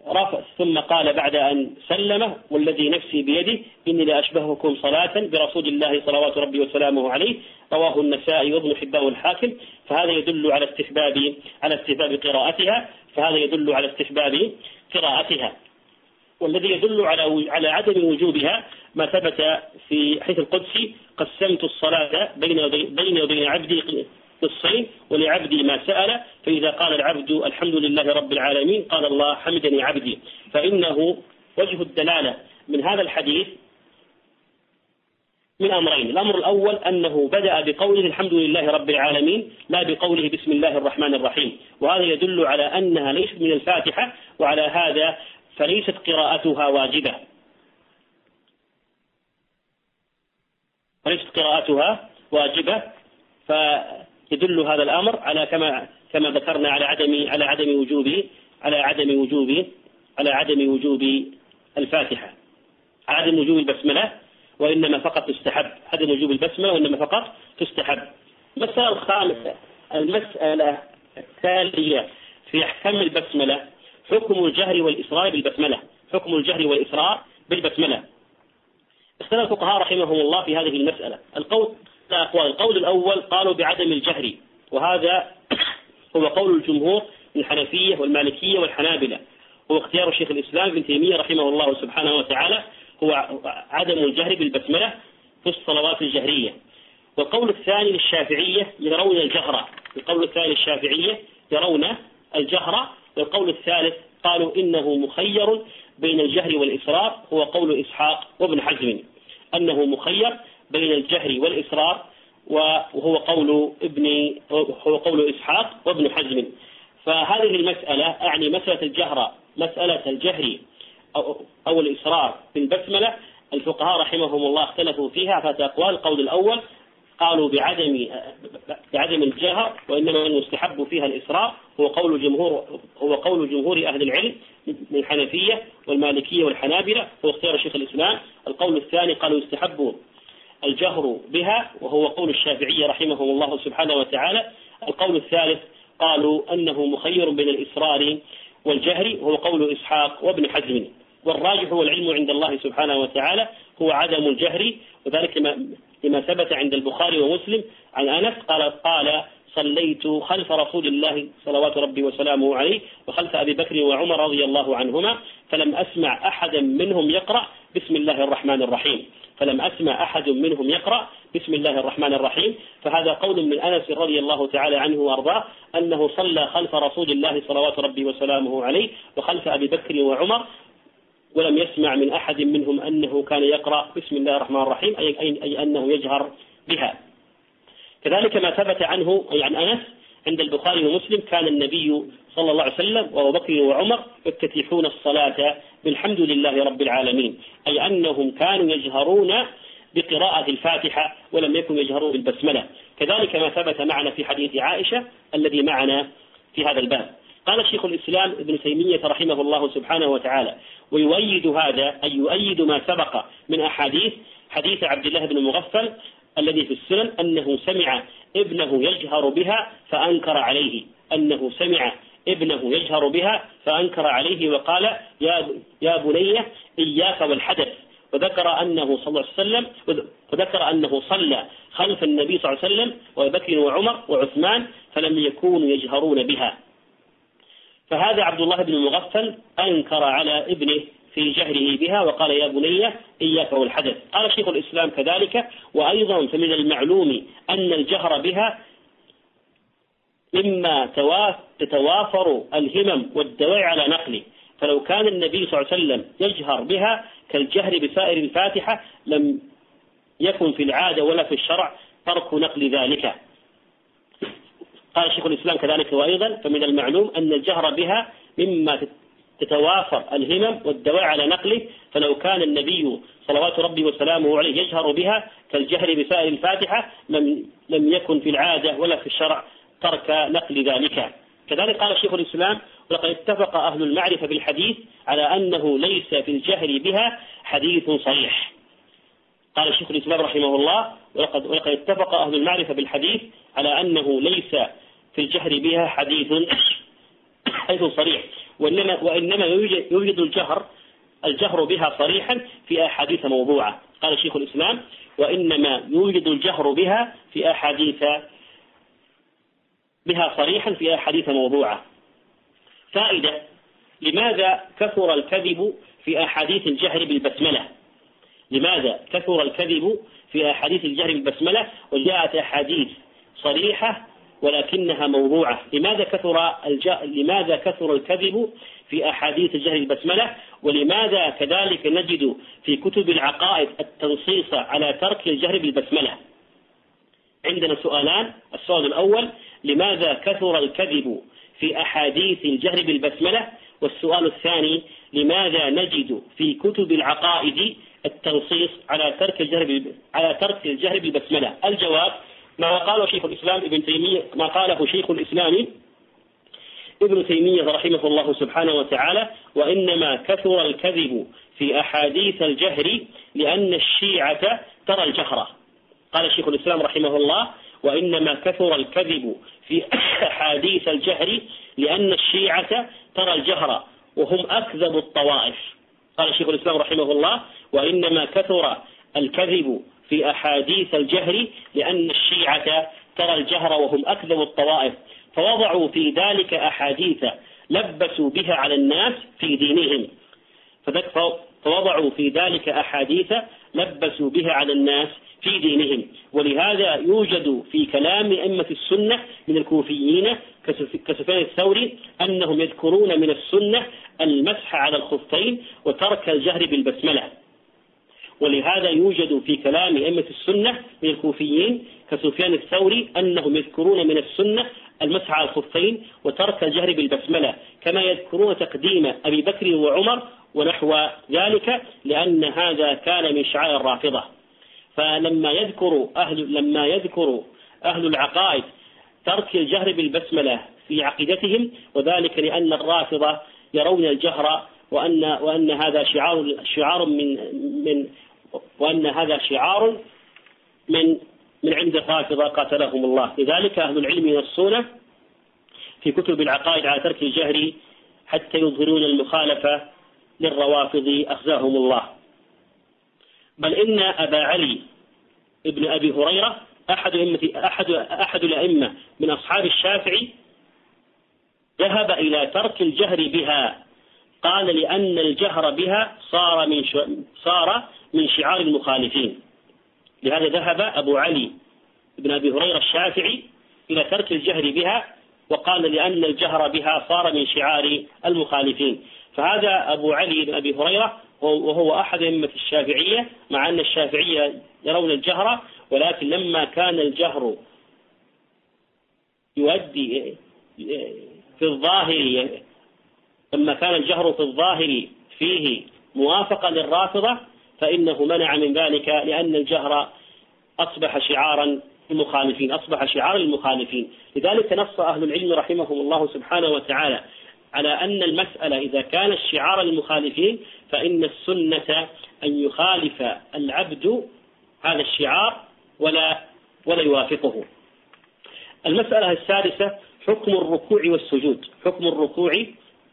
رفع ثم قال بعد أن سلم والذي نفسي بيده إني لأشبهكم صلاة برسول الله صلوات ربي وسلامه عليه رواه النسائي وابن حبان الحاكم فهذا يدل على استحباب على استحباب قراءتها فهذا يدل على استحباب قراءتها. والذي يدل على على عدم وجوبها ما ثبت في حيث القدسي قسمت الصلاة بين بين وبين عبدي قصين ولعبدي ما سأل فإذا قال العبد الحمد لله رب العالمين قال الله حمدني عبدي. فإنه وجه الدلالة من هذا الحديث من أمرين. الأمر الأول أنه بدأ بقوله الحمد لله رب العالمين لا بقوله بسم الله الرحمن الرحيم. وهذا يدل على أنها ليست من الفاتحة وعلى هذا فليست قراءتها واجبة. فليست قراءتها واجبة. فيدل هذا الأمر على كما كما ذكرنا على عدم على عدم وجوب على عدم وجوب على عدم وجوب الفاتحة. عدم وجوب البسملة وإنما فقط تستحب. عدم وجوب البسملة وإنما فقط تستحب. المسألة الخامسة المسألة التالية في أحكام البسملة حكم الجهر والإصرار بالبسملة. حكم الجهر والإصرار بالبسملة. اختلف الفقهاء رحمهم الله في هذه المسألة. القول أقوال. القول الأول قالوا بعدم الجهر وهذا هو قول الجمهور الحنفية والمالكية والحنابلة. هو اختيار شيخ الإسلام ابن تيمية رحمه الله سبحانه وتعالى. هو عدم الجهر بالبسملة في الصلوات الجهرية. والقول الثاني للشافعية يرون الجهر. القول الثاني للشافعية يرون الجهر. والقول الثالث قالوا إنه مخير بين الجهر والإصرار هو قول إسحاق وابن حزم. أنه مخير بين الجهر والإصرار وهو قول ابن هو قول إسحاق وابن حزم. فهذه المسألة أعني مسألة الجهر مسألة الجهر أو, الإصرار بالبسملة الفقهاء رحمهم الله اختلفوا فيها فات أقوال القول الأول قالوا بعدم بعدم الجهر وإنما المستحب فيها الإصرار. هو قول جمهور هو قول جمهور أهل العلم من الحنفية والمالكية والحنابلة. هو اختيار شيخ الإسلام. القول الثاني قالوا يستحب الجهر بها وهو قول الشافعيه رحمهم الله سبحانه وتعالى. القول الثالث قالوا أنه مخير بين الإصرار والجهر وهو قول إسحاق وابن حزم. والراجح هو العلم عند الله سبحانه وتعالى هو عدم الجهر وذلك لما ثبت عند البخاري ومسلم. عن أنس قال قال صليت خلف رسول الله صلوات ربي وسلامه عليه وخلف أبي بكر وعمر رضي الله عنهما فلم أسمع أحدا منهم يقرأ بسم الله الرحمن الرحيم. فلم أسمع أحد منهم يقرأ بسم الله الرحمن الرحيم. فهذا قول من أنس رضي الله تعالى عنه وأرضاه أنه صلى خلف رسول الله صلوات ربي وسلامه عليه وخلف أبي بكر وعمر ولم يسمع من أحد منهم أنه كان يقرأ بسم الله الرحمن الرحيم أي, أي, أنه يجهر بها. كذلك ما ثبت عنه أي عن أنس عند البخاري ومسلم كان النبي صلى الله عليه وسلم وأبو بكر وعمر يفتتحون الصلاة بالحمد لله رب العالمين. أي أنهم كانوا يجهرون بقراءة الفاتحة ولم يكن يجهرون بالبسملة. كذلك ما ثبت معنا في حديث عائشة الذي معنا في هذا الباب. قال شيخ الإسلام ابن تيمية رحمه الله سبحانه وتعالى ويؤيد هذا أي يؤيد ما سبق من أحاديث حديث عبد الله بن مغفل الذي في السنن أنه سمع ابنه يجهر بها فأنكر عليه. أنه سمع ابنه يجهر بها فأنكر عليه وقال يا يا بني إياك والحدث. وذكر أنه صلى الله عليه وسلم وذكر أنه صلى خلف النبي صلى الله عليه وسلم وأبي بكر وعمر وعثمان فلم يكونوا يجهرون بها. فهذا عبد الله بن المغفل أنكر على ابنه في جهره بها وقال يا بني إياك والحدث. قال شيخ الإسلام كذلك. وأيضا فمن المعلوم أن الجهر بها مما تتوافر الهمم والدواعي على نقله. فلو كان النبي صلى الله عليه وسلم يجهر بها كالجهر بسائر الفاتحة لم يكن في العادة ولا في الشرع ترك نقل ذلك. قال شيخ الإسلام كذلك. وأيضا فمن المعلوم أن الجهر بها مما تتوافر الهمم والدواعي على نقله فلو كان النبي صلوات ربي وسلامه عليه يجهر بها كالجهر بسائر الفاتحة لم لم يكن في العادة ولا في الشرع ترك نقل ذلك. كذلك قال شيخ الإسلام ولقد اتفق أهل المعرفة بالحديث على أنه ليس في الجهر بها حديث صريح قال شيخ الإسلام رحمه الله ولقد, ولقد اتفق أهل المعرفة بالحديث على أنه ليس في الجهر بها حديث حديث صريح وإنما, وإنما يوجد, يوجد الجهر الجهر بها صريحا في أحاديث موضوعة. قال شيخ الإسلام وإنما يوجد الجهر بها في أحاديث بها صريحا في أحاديث موضوعة. فائدة لماذا كثر الكذب في أحاديث الجهر بالبسملة؟ لماذا كثر الكذب في أحاديث الجهر بالبسملة؟ وجاءت أحاديث صريحة ولكنها موضوعة. لماذا كثر الج... لماذا كثر الكذب في أحاديث الجهر بالبسملة ولماذا كذلك نجد في كتب العقائد التنصيص على ترك الجهر بالبسملة؟ عندنا سؤالان. السؤال الأول لماذا كثر الكذب في أحاديث الجهر بالبسملة؟ والسؤال الثاني لماذا نجد في كتب العقائد التنصيص على ترك الجهر على ترك الجهر بالبسملة؟ الجواب ما قاله شيخ الإسلام ابن تيمية ما قاله شيخ الإسلام ابن تيمية رحمه الله سبحانه وتعالى وإنما كثر الكذب في أحاديث الجهر لأن الشيعة ترى الجهر. قال شيخ الإسلام رحمه الله وإنما كثر الكذب في <coughs> أحاديث الجهر لأن الشيعة ترى الجهر وهم أكذب الطوائف. قال شيخ الإسلام رحمه الله وإنما كثر الكذب في أحاديث الجهر لأن الشيعة ترى الجهر وهم أكذب الطوائف. فوضعوا في ذلك أحاديث لبسوا بها على الناس في دينهم. فوضعوا في ذلك أحاديث لبسوا بها على الناس في دينهم. ولهذا يوجد في كلام أئمة السنة من الكوفيين كسفيان الثوري أنهم يذكرون من السنة المسح على الخفين وترك الجهر بالبسملة. ولهذا يوجد في كلام أئمة السنة من الكوفيين كسفيان الثوري أنهم يذكرون من السنة المسح على الخفين وترك الجهر بالبسملة كما يذكرون تقديم أبي بكر وعمر ونحو ذلك لأن هذا كان من شعائر الرافضة. فلما يذكر أهل لما يذكر أهل العقائد ترك الجهر بالبسملة في عقيدتهم وذلك لأن الرافضة يرون الجهر وأن وأن هذا شعار شعار من من وأن هذا شعار من من عند الرافضة قاتلهم الله. لذلك أهل العلم ينصون في كتب العقائد على ترك الجهر حتى يظهرون المخالفة للروافض أخزاهم الله. بل إن أبا علي ابن أبي هريرة أحد أحد أحد الأئمة من أصحاب الشافعي ذهب إلى ترك الجهر بها. قال لأن الجهر بها صار من صار من شعار المخالفين. لهذا ذهب أبو علي بن أبي هريرة الشافعي إلى ترك الجهر بها وقال لأن الجهر بها صار من شعار المخالفين. فهذا أبو علي بن أبي هريرة وهو أحد أئمة الشافعية مع أن الشافعية يرون الجهر ولكن لما كان الجهر يؤدي في الظاهر لما كان الجهر في الظاهر فيه موافقا للرافضة فإنه منع من ذلك لأن الجهر أصبح شعارا المخالفين أصبح شعار المخالفين لذلك نص أهل العلم رحمهم الله سبحانه وتعالى على أن المسألة إذا كان شعار المخالفين فإن السنة أن يخالف العبد هذا الشعار ولا ولا يوافقه. المسألة السادسة حكم الركوع والسجود، حكم الركوع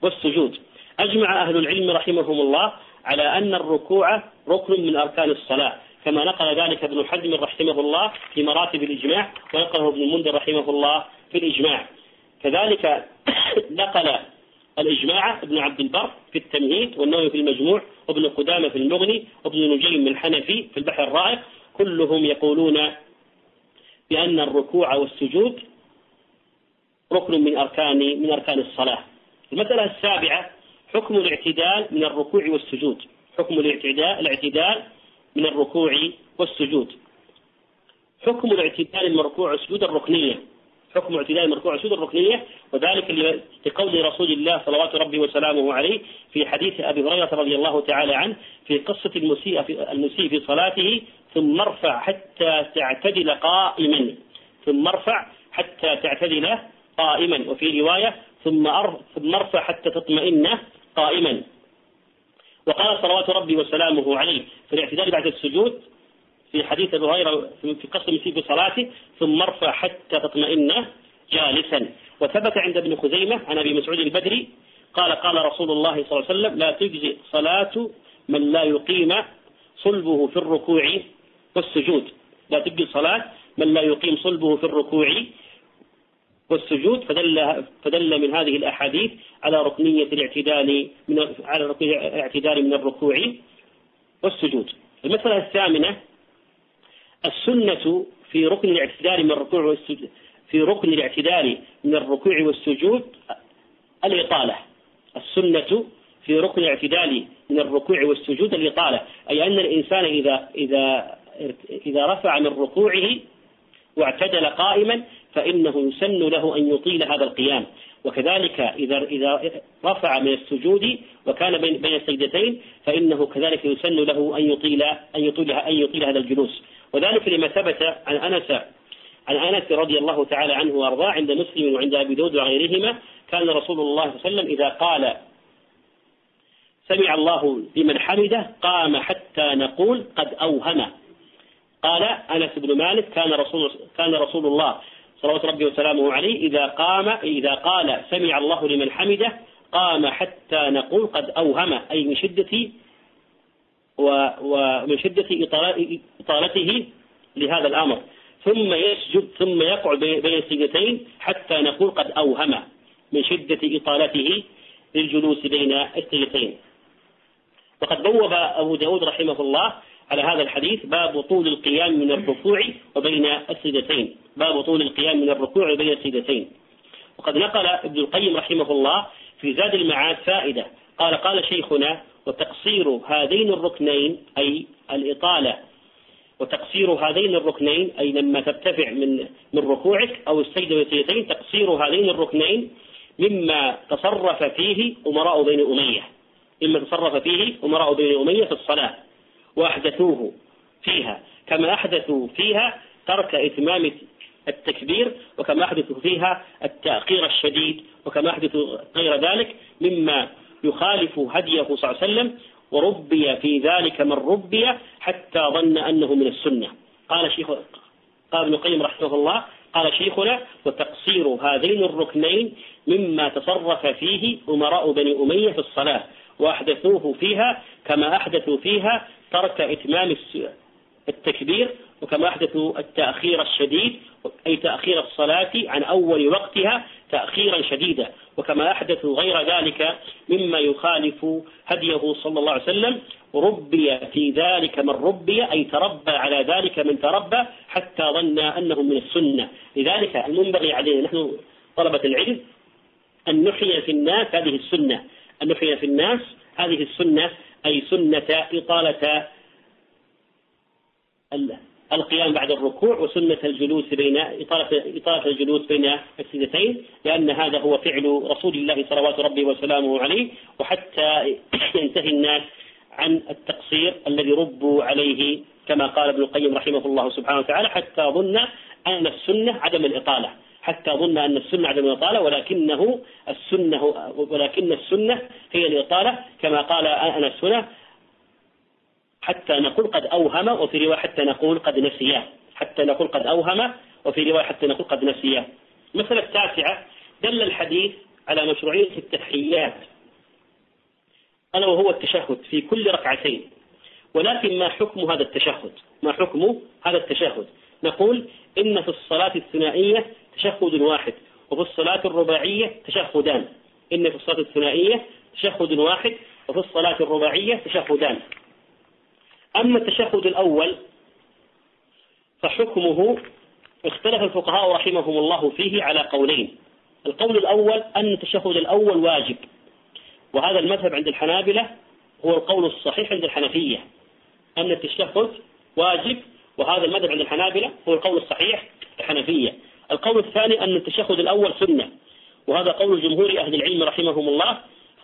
والسجود. أجمع أهل العلم رحمهم الله على أن الركوع ركن من أركان الصلاة، كما نقل ذلك ابن حزم رحمه الله في مراتب الإجماع ونقله ابن المنذر رحمه الله في الإجماع كذلك <coughs> نقل الإجماع ابن عبد البر في التمهيد والنووي في المجموع وابن قدامة في المغني وابن نجيم الحنفي في البحر الرائق كلهم يقولون بأن الركوع والسجود ركن من أركان من أركان الصلاة. المسألة السابعة حكم الاعتدال من الركوع والسجود. حكم الاعتدال الاعتدال من الركوع والسجود. حكم الاعتدال من الركوع والسجود الركنية. حكم اعتدال من الركوع والسجود الركنية وذلك لقول رسول الله صلوات ربه وسلامه عليه في حديث أبي هريرة رضي الله تعالى عنه في قصة المسيء في, المسيء في صلاته ثم ارفع حتى تعتدل قائما. ثم ارفع حتى تعتدل قائما. وفي رواية ثم ثم أرفع حتى تطمئن قائما. وقال صلوات ربي وسلامه عليه في الاعتدال بعد السجود في حديث أبي هريرة في قسم في صلاته ثم أرفع حتى تطمئن جالسا. وثبت عند ابن خزيمة عن أبي مسعود البدري قال قال رسول الله صلى الله عليه وسلم لا تجزي صلاة من لا يقيم صلبه في الركوع والسجود. لا تجزي صلاة من لا يقيم صلبه في الركوع والسجود فدل فدل من هذه الأحاديث على ركنية الاعتدال من على ركنية الاعتدال من الركوع والسجود. المسألة الثامنة السنة في ركن الاعتدال من الركوع والسجود في ركن الاعتدال من الركوع والسجود الإطالة السنة في ركن الاعتدال من الركوع والسجود الإطالة أي أن الإنسان إذا إذا إذا رفع من ركوعه واعتدل قائما فإنه يسن له أن يطيل هذا القيام. وكذلك إذا إذا رفع من السجود وكان بين بين السجدتين فإنه كذلك يسن له أن يطيل أن يطيل أن يطيل هذا الجلوس. وذلك لما ثبت عن أنس عن أنس رضي الله تعالى عنه وأرضاه عند مسلم وعند أبي داود وغيرهما كان رسول الله صلى الله عليه وسلم إذا قال سمع الله لمن حمده قام حتى نقول قد أوهم قال أنس بن مالك كان رسول كان رسول الله صلوات ربي وسلامه عليه إذا قام إذا قال سمع الله لمن حمده قام حتى نقول قد أوهم أي من شدة ومن شدة إطالته لهذا الأمر. ثم يسجد ثم يقعد بين السجدتين حتى نقول قد أوهم من شدة إطالته للجلوس بين السجدتين. وقد بوب أبو داود رحمه الله على هذا الحديث باب طول القيام من الركوع وبين السجدتين. باب طول القيام من الركوع وبين السجدتين. وقد نقل ابن القيم رحمه الله في زاد المعاد فائدة. قال قال شيخنا وتقصير هذين الركنين أي الإطالة. وتقصير هذين الركنين أي لما ترتفع من من ركوعك أو السجدة والسجدتين تقصير هذين الركنين مما تصرف فيه أمراء بين أمية. مما تصرف فيه أمراء بين أمية في الصلاة. وأحدثوه فيها. كما أحدثوا فيها ترك إتمام التكبير وكما أحدثوا فيها التأخير الشديد وكما أحدثوا غير ذلك مما يخالف هديه صلى الله عليه وسلم وربي في ذلك من ربي حتى ظن أنه من السنة. قال شيخ قال ابن القيم رحمه الله قال شيخنا وتقصير هذين الركنين مما تصرف فيه أمراء بني أمية في الصلاة وأحدثوه فيها كما أحدثوا فيها ترك إتمام التكبير وكما أحدثوا التأخير الشديد أي تأخير الصلاة عن أول وقتها تأخيرا شديدا. وكما أحدثوا غير ذلك مما يخالف هديه صلى الله عليه وسلم ربي في ذلك من ربي أي تربى على ذلك من تربى حتى ظن أنه من السنة. لذلك المنبغي علينا نحن طلبة العلم أن نحيي في الناس هذه السنة. أن نحيي في الناس هذه السنة أي سنة إطالة القيام بعد الركوع وسنة الجلوس بين إطالة, إطالة الجلوس بين السجدتين لأن هذا هو فعل رسول الله صلوات ربي وسلامه عليه وحتى <coughs> ينتهي الناس عن التقصير الذي ربوا عليه كما قال ابن القيم رحمه الله سبحانه وتعالى حتى ظن أن السنة عدم الإطالة. حتى ظن أن السنة عدم الإطالة ولكنه السنة ولكن السنة هي الإطالة كما قال أنس هنا حتى نقول قد أوهم وفي رواية حتى نقول قد نسيه حتى نقول قد أوهم وفي رواية حتى نقول قد نسيه المسألة التاسعة دل الحديث على مشروعية التحيات ألا وهو التشهد في كل ركعتين. ولكن ما حكم هذا التشهد؟ ما حكم هذا التشهد؟ نقول إن في الصلاة الثنائية تشهد واحد وفي الصلاة الرباعية تشهدان. إن في الصلاة الثنائية تشهد واحد وفي الصلاة الرباعية تشهدان. أما التشهد الأول فحكمه اختلف الفقهاء رحمهم الله فيه على قولين. القول الأول أن التشهد الأول واجب وهذا المذهب عند الحنابلة هو القول الصحيح عند الحنفية. أن التشهد واجب وهذا المذهب عند الحنابلة هو القول الصحيح الحنفية. القول الثاني أن التشهد الأول سنة وهذا قول جمهور أهل العلم رحمهم الله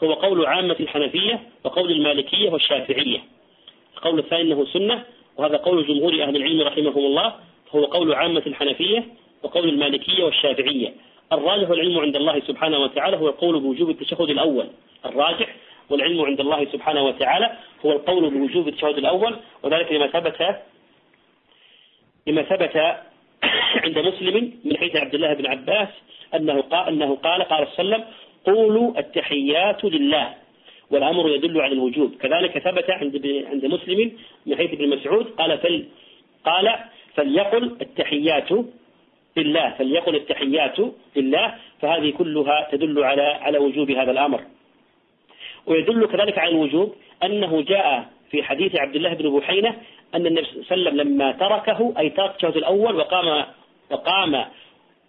هو قول عامة الحنفية وقول المالكية والشافعية. القول الثاني أنه سنة وهذا قول جمهور أهل العلم رحمهم الله هو قول عامة الحنفية وقول المالكية والشافعية. الراجح والعلم عند الله سبحانه وتعالى هو القول بوجوب التشهد الأول. الراجح والعلم عند الله سبحانه وتعالى هو القول بوجوب التشهد الأول وذلك لما ثبت لما ثبت <coughs> عند مسلم من حيث عبد الله بن عباس أنه قال أنه قال قال صلى الله عليه وسلم قولوا التحيات لله. والأمر يدل على الوجوب. كذلك ثبت عند عند مسلم من حيث ابن مسعود قال فل قال فليقل التحيات لله فليقل التحيات لله فهذه كلها تدل على على وجوب هذا الأمر. ويدل كذلك على الوجوب أنه جاء في حديث عبد الله بن بحينة أن النبي صلى الله عليه وسلم لما تركه أي ترك الشهد الأول وقام وقام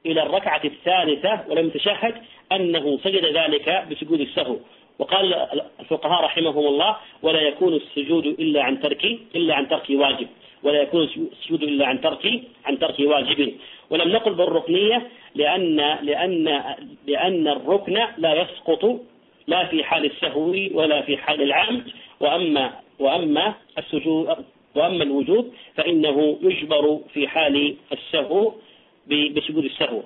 إلى الركعة الثالثة ولم يتشهد أنه سجد ذلك بسجود السهو. وقال الفقهاء رحمهم الله ولا يكون السجود إلا عن ترك إلا عن ترك واجب. ولا يكون السجود إلا عن ترك عن ترك واجب. ولم نقل بالركنية لأن لأن لأن الركن لا يسقط لا في حال السهو ولا في حال العمد. وأما وأما السجود وأما الوجوب فإنه يجبر في حال السهو بسجود السهو.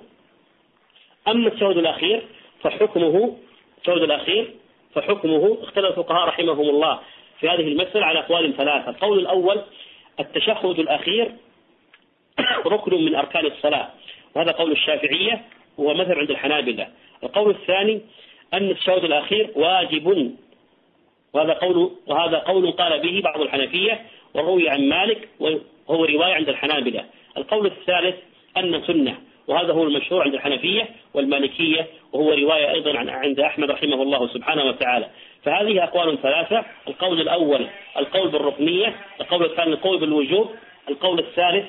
أما السجود الأخير فحكمه السجود الأخير فحكمه اختلف الفقهاء رحمهم الله في هذه المسألة على أقوال ثلاثة. القول الأول التشهد الأخير ركن من أركان الصلاة وهذا قول الشافعية وهو مذهب عند الحنابلة. القول الثاني أن التشهد الأخير واجب وهذا قول وهذا قول قال به بعض الحنفية وروي عن مالك وهو رواية عند الحنابلة. القول الثالث أن سنة. وهذا هو المشهور عند الحنفية والمالكية وهو رواية أيضا عند أحمد رحمه الله سبحانه وتعالى. فهذه أقوال ثلاثة القول الأول القول بالركنية القول الثاني القول بالوجوب القول الثالث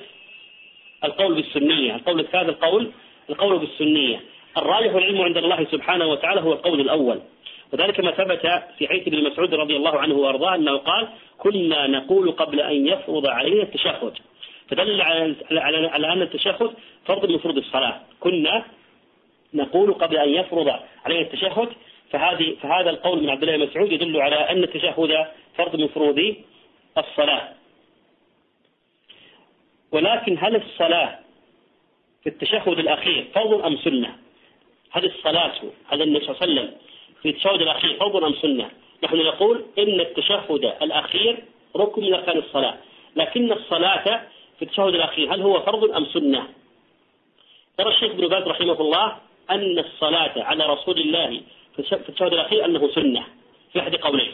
القول بالسنية. القول الثالث القول القول بالسنية. الراجح العلم عند الله سبحانه وتعالى هو القول الأول. وذلك ما ثبت في حديث ابن مسعود رضي الله عنه وأرضاه أنه قال: كنا نقول قبل أن يفرض علينا التشهد. فدل على على أن التشهد فرض من فروض الصلاة، كنا نقول قبل أن يفرض علينا التشهد فهذه فهذا القول من عبد الله بن مسعود يدل على أن التشهد فرض من فروض الصلاة. ولكن هل الصلاة في التشهد الأخير فرض أم سنة؟ هل الصلاه هل النبي صلى الله عليه وسلم في التشهد الأخير فرض أم سنة نحن نقول إن التشهد الأخير ركن من أركان الصلاة لكن الصلاة في التشهد الأخير هل هو فرض أم سنة؟ ترى الشيخ ابن باز رحمه الله أن الصلاة على رسول الله في التشهد الأخير أنه سنة في أحد قولين.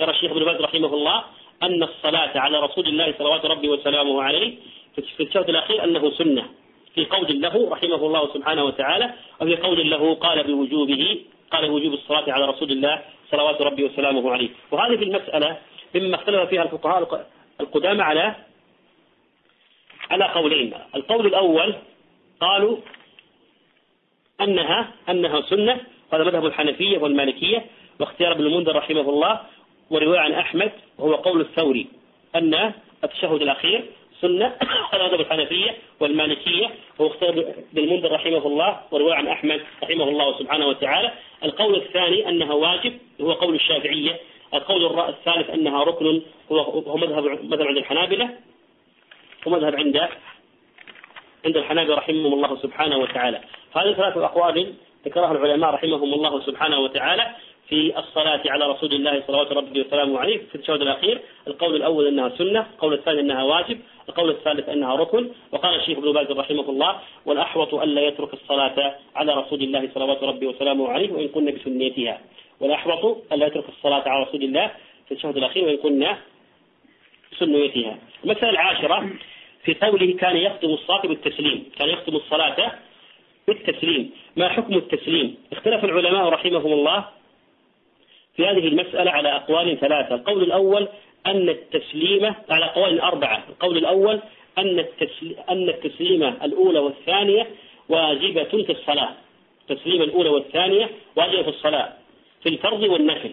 يرى الشيخ ابن باز رحمه الله أن الصلاة على رسول الله صلوات ربي وسلامه عليه في التشهد الأخير أنه سنة. في قول له رحمه الله سبحانه وتعالى وفي قول له قال بوجوبه قال بوجوب الصلاة على رسول الله صلوات ربي وسلامه عليه. وهذه المسألة مما اختلف فيها الفقهاء القدامى على على قولين. القول الأول قالوا أنها أنها سنة هذا مذهب الحنفية والمالكية واختيار ابن المنذر رحمه الله ورواية عن أحمد وهو قول الثوري أن التشهد الأخير سنة. <coughs> هذا مذهب الحنفية والمالكية وهو اختيار ابن المنذر رحمه الله ورواية عن أحمد رحمه الله سبحانه وتعالى. القول الثاني أنها واجب هو قول الشافعية. القول الثالث أنها ركن هو مذهب مذهب عند الحنابلة. ومذهب عند عند الحنابلة رحمهم الله سبحانه وتعالى. هذه ثلاثة أقوال ذكرها العلماء رحمهم الله سبحانه وتعالى في الصلاة على رسول الله صلوات ربه وسلامه عليه في التشهد الأخير. القول الأول أنها سنة القول الثاني أنها واجب القول الثالث أنها ركن. وقال الشيخ ابن باز رحمه الله والأحوط ألا يترك الصلاة على رسول الله صلوات ربه وسلامه عليه وإن كنا بسنيتها والأحوط ألا يترك الصلاة على رسول الله في التشهد الأخير وإن كنا بسنيتها المسألة العاشرة في قوله كان يختم الصلاة بالتسليم كان يختم الصلاة بالتسليم. ما حكم التسليم؟ اختلف العلماء رحمهم الله في هذه المسألة على أقوال ثلاثة. القول الأول أن التسليمة على أقوال أربعة. القول الأول أن أن التسليمة الأولى والثانية واجبة في الصلاة. التسليمة الأولى والثانية واجبة في الصلاة في الفرض والنفل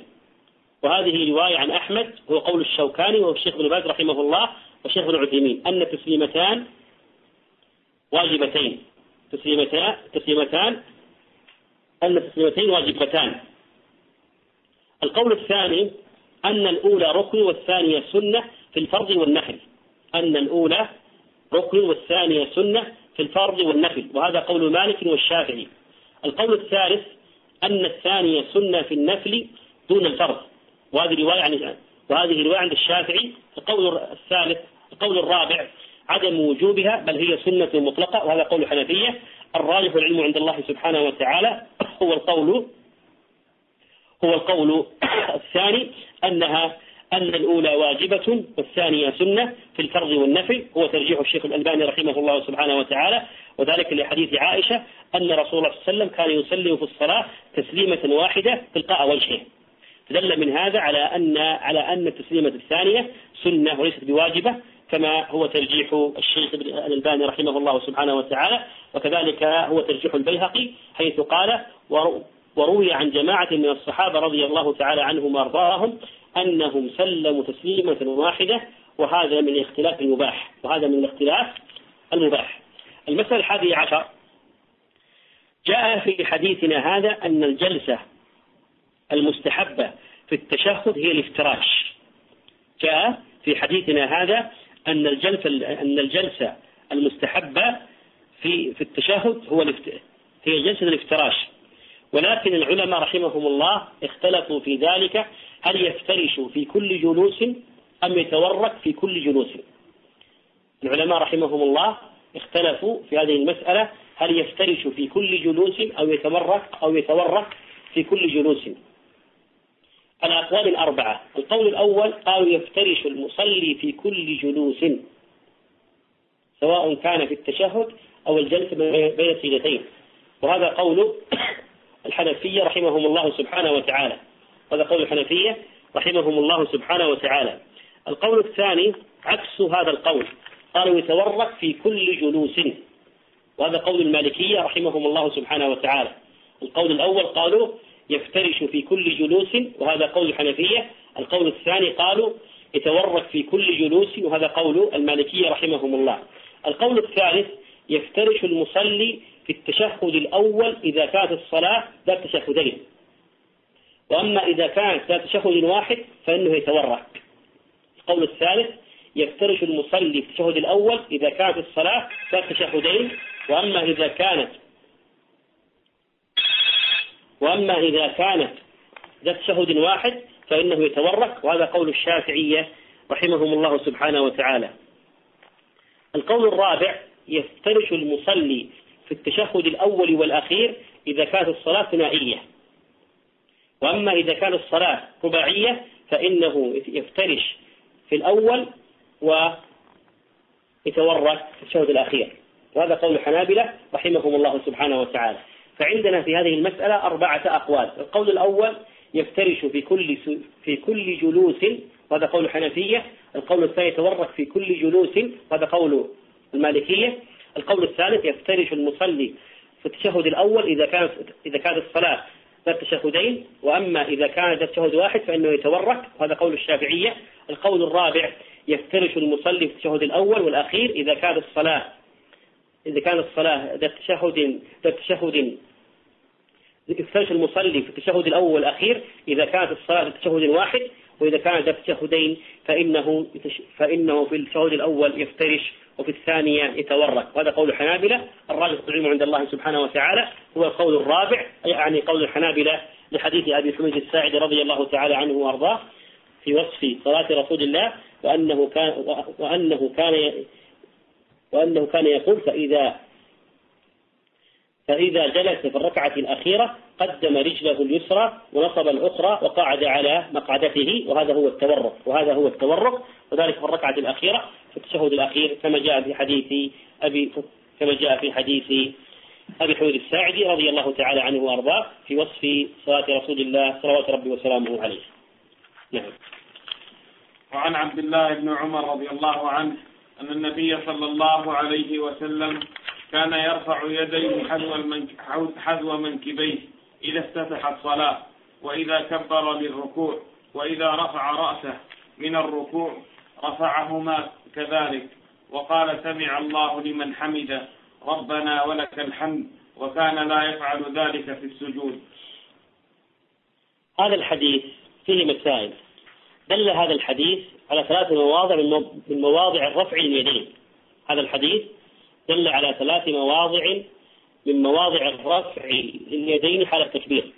وهذه رواية عن أحمد هو قول الشوكاني والشيخ ابن باز رحمه الله والشيخ ابن عثيمين أن التسليمتان واجبتين. تسليمتان تسليمتان أن التسليمتين واجبتان. القول الثاني أن الأولى ركن والثانية سنة في الفرض والنفل أن الأولى ركن والثانية سنة في الفرض والنفل وهذا قول مالك والشافعي. القول الثالث أن الثانية سنة في النفل دون الفرض. وهذه رواية عن وهذه رواية عند الشافعي. القول الثالث القول الرابع عدم وجوبها بل هي سنة مطلقة وهذا قول الحنفية الراجح العلم عند الله سبحانه وتعالى هو القول هو القول الثاني أنها أن الأولى واجبة والثانية سنة في الفرض والنفي. هو ترجيح الشيخ الألباني رحمه الله سبحانه وتعالى وذلك لحديث عائشة أن رسول الله صلى الله عليه وسلم كان يسلم في الصلاة تسليمة واحدة تلقاء وجهه. دل من هذا على أن على أن التسليمة الثانية سنة وليست بواجبة. كما هو ترجيح الشيخ الألباني رحمه الله سبحانه وتعالى وكذلك هو ترجيح البيهقي حيث قال وروي عن جماعة من الصحابة رضي الله تعالى عنهم وأرضاهم أنهم سلموا تسليمة واحدة وهذا من الاختلاف المباح وهذا من الاختلاف المباح. المسألة الحادية عشر. جاء في حديثنا هذا أن الجلسة المستحبة في التشهد هي الافتراش. جاء في حديثنا هذا أن الجلسة أن الجلسة المستحبة في في التشهد هو هي جلسة الافتراش. ولكن العلماء رحمهم الله اختلفوا في ذلك هل يفترش في كل جلوس أم يتورك في كل جلوس؟ العلماء رحمهم الله اختلفوا في هذه المسألة هل يفترش في كل جلوس أو يتورك أو يتورك في كل جلوس؟ الأقوال الأربعة. القول الأول قالوا يفترش المصلي في كل جلوس سواء كان في التشهد أو الجلسة بين السيدتين وهذا قول الحنفية رحمهم الله سبحانه وتعالى. هذا قول الحنفية رحمهم الله سبحانه وتعالى. القول الثاني عكس هذا القول. قالوا يتورك في كل جلوس. وهذا قول المالكية رحمهم الله سبحانه وتعالى. القول الأول قالوا يفترش في كل جلوس وهذا قول الحنفية. القول الثاني قالوا يتورك في كل جلوس وهذا قول المالكية رحمهم الله. القول الثالث يفترش المصلي في التشهد الأول إذا كانت الصلاة ذات تشهدين. وأما إذا كانت ذات تشهد واحد فإنه يتورك. القول الثالث يفترش المصلي في التشهد الأول إذا كانت الصلاة ذات تشهدين. وأما إذا كانت وأما إذا كانت ذات تشهد واحد فإنه يتورك وهذا قول الشافعية رحمهم الله سبحانه وتعالى. القول الرابع يفترش المصلي في التشهد الأول والأخير إذا كانت الصلاة ثنائية وأما إذا كانت الصلاة رباعية فإنه يفترش في الأول ويتورك في التشهد الأخير. وهذا قول الحنابلة رحمهم الله سبحانه وتعالى. فعندنا في هذه المسألة أربعة أقوال. القول الأول يفترش في كل في كل جلوس وهذا قول الحنفية القول الثاني يتورك في كل جلوس وهذا قول المالكية. القول الثالث يفترش المصلي في التشهد الأول إذا كانت إذا كانت الصلاة ذات تشهدين وأما إذا كان ذات تشهد واحد فإنه يتورك وهذا قول الشافعية. القول الرابع يفترش المصلي في التشهد الأول والأخير إذا كانت الصلاة إذا كانت الصلاة ذات تشهد ذات تشهد يفترش المصلي في التشهد الأول والأخير إذا كانت الصلاة ذات تشهد واحد وإذا كانت ذات تشهدين فإنه فإنه في التشهد الأول يفترش وفي الثانية يتورك. وهذا قول الحنابلة. الراجح العلم عند الله سبحانه وتعالى هو القول الرابع يعني قول الحنابلة لحديث أبي حميد الساعدي رضي الله تعالى عنه وأرضاه في وصف صلاة رسول الله وأنه كان وأنه كان وأنه كان يقول فإذا فإذا جلس في الركعة الأخيرة قدم رجله اليسرى ونصب الأخرى وقعد على مقعدته وهذا هو التورق وهذا هو التورق وذلك في الركعة الأخيرة في التشهد الأخير كما جاء في حديث أبي كما جاء في حديث أبي حميد الساعدي رضي الله تعالى عنه وأرضاه في وصف صلاة رسول الله صلوات ربي وسلامه عليه. نعم. وعن عبد الله بن عمر رضي الله عنه أن النبي صلى الله عليه وسلم كان يرفع يديه حذو حذو منكبيه إذا افتتح الصلاة وإذا كبر للركوع وإذا رفع رأسه من الركوع رفعهما كذلك. وقال سمع الله لمن حمده ربنا ولك الحمد وكان لا يفعل ذلك في السجود. هذا الحديث فيه مسائل. دل هذا الحديث على ثلاث مواضع من مواضع الرفع اليدين. هذا الحديث دل على ثلاث مواضع من مواضع الرفع اليدين حال التكبير.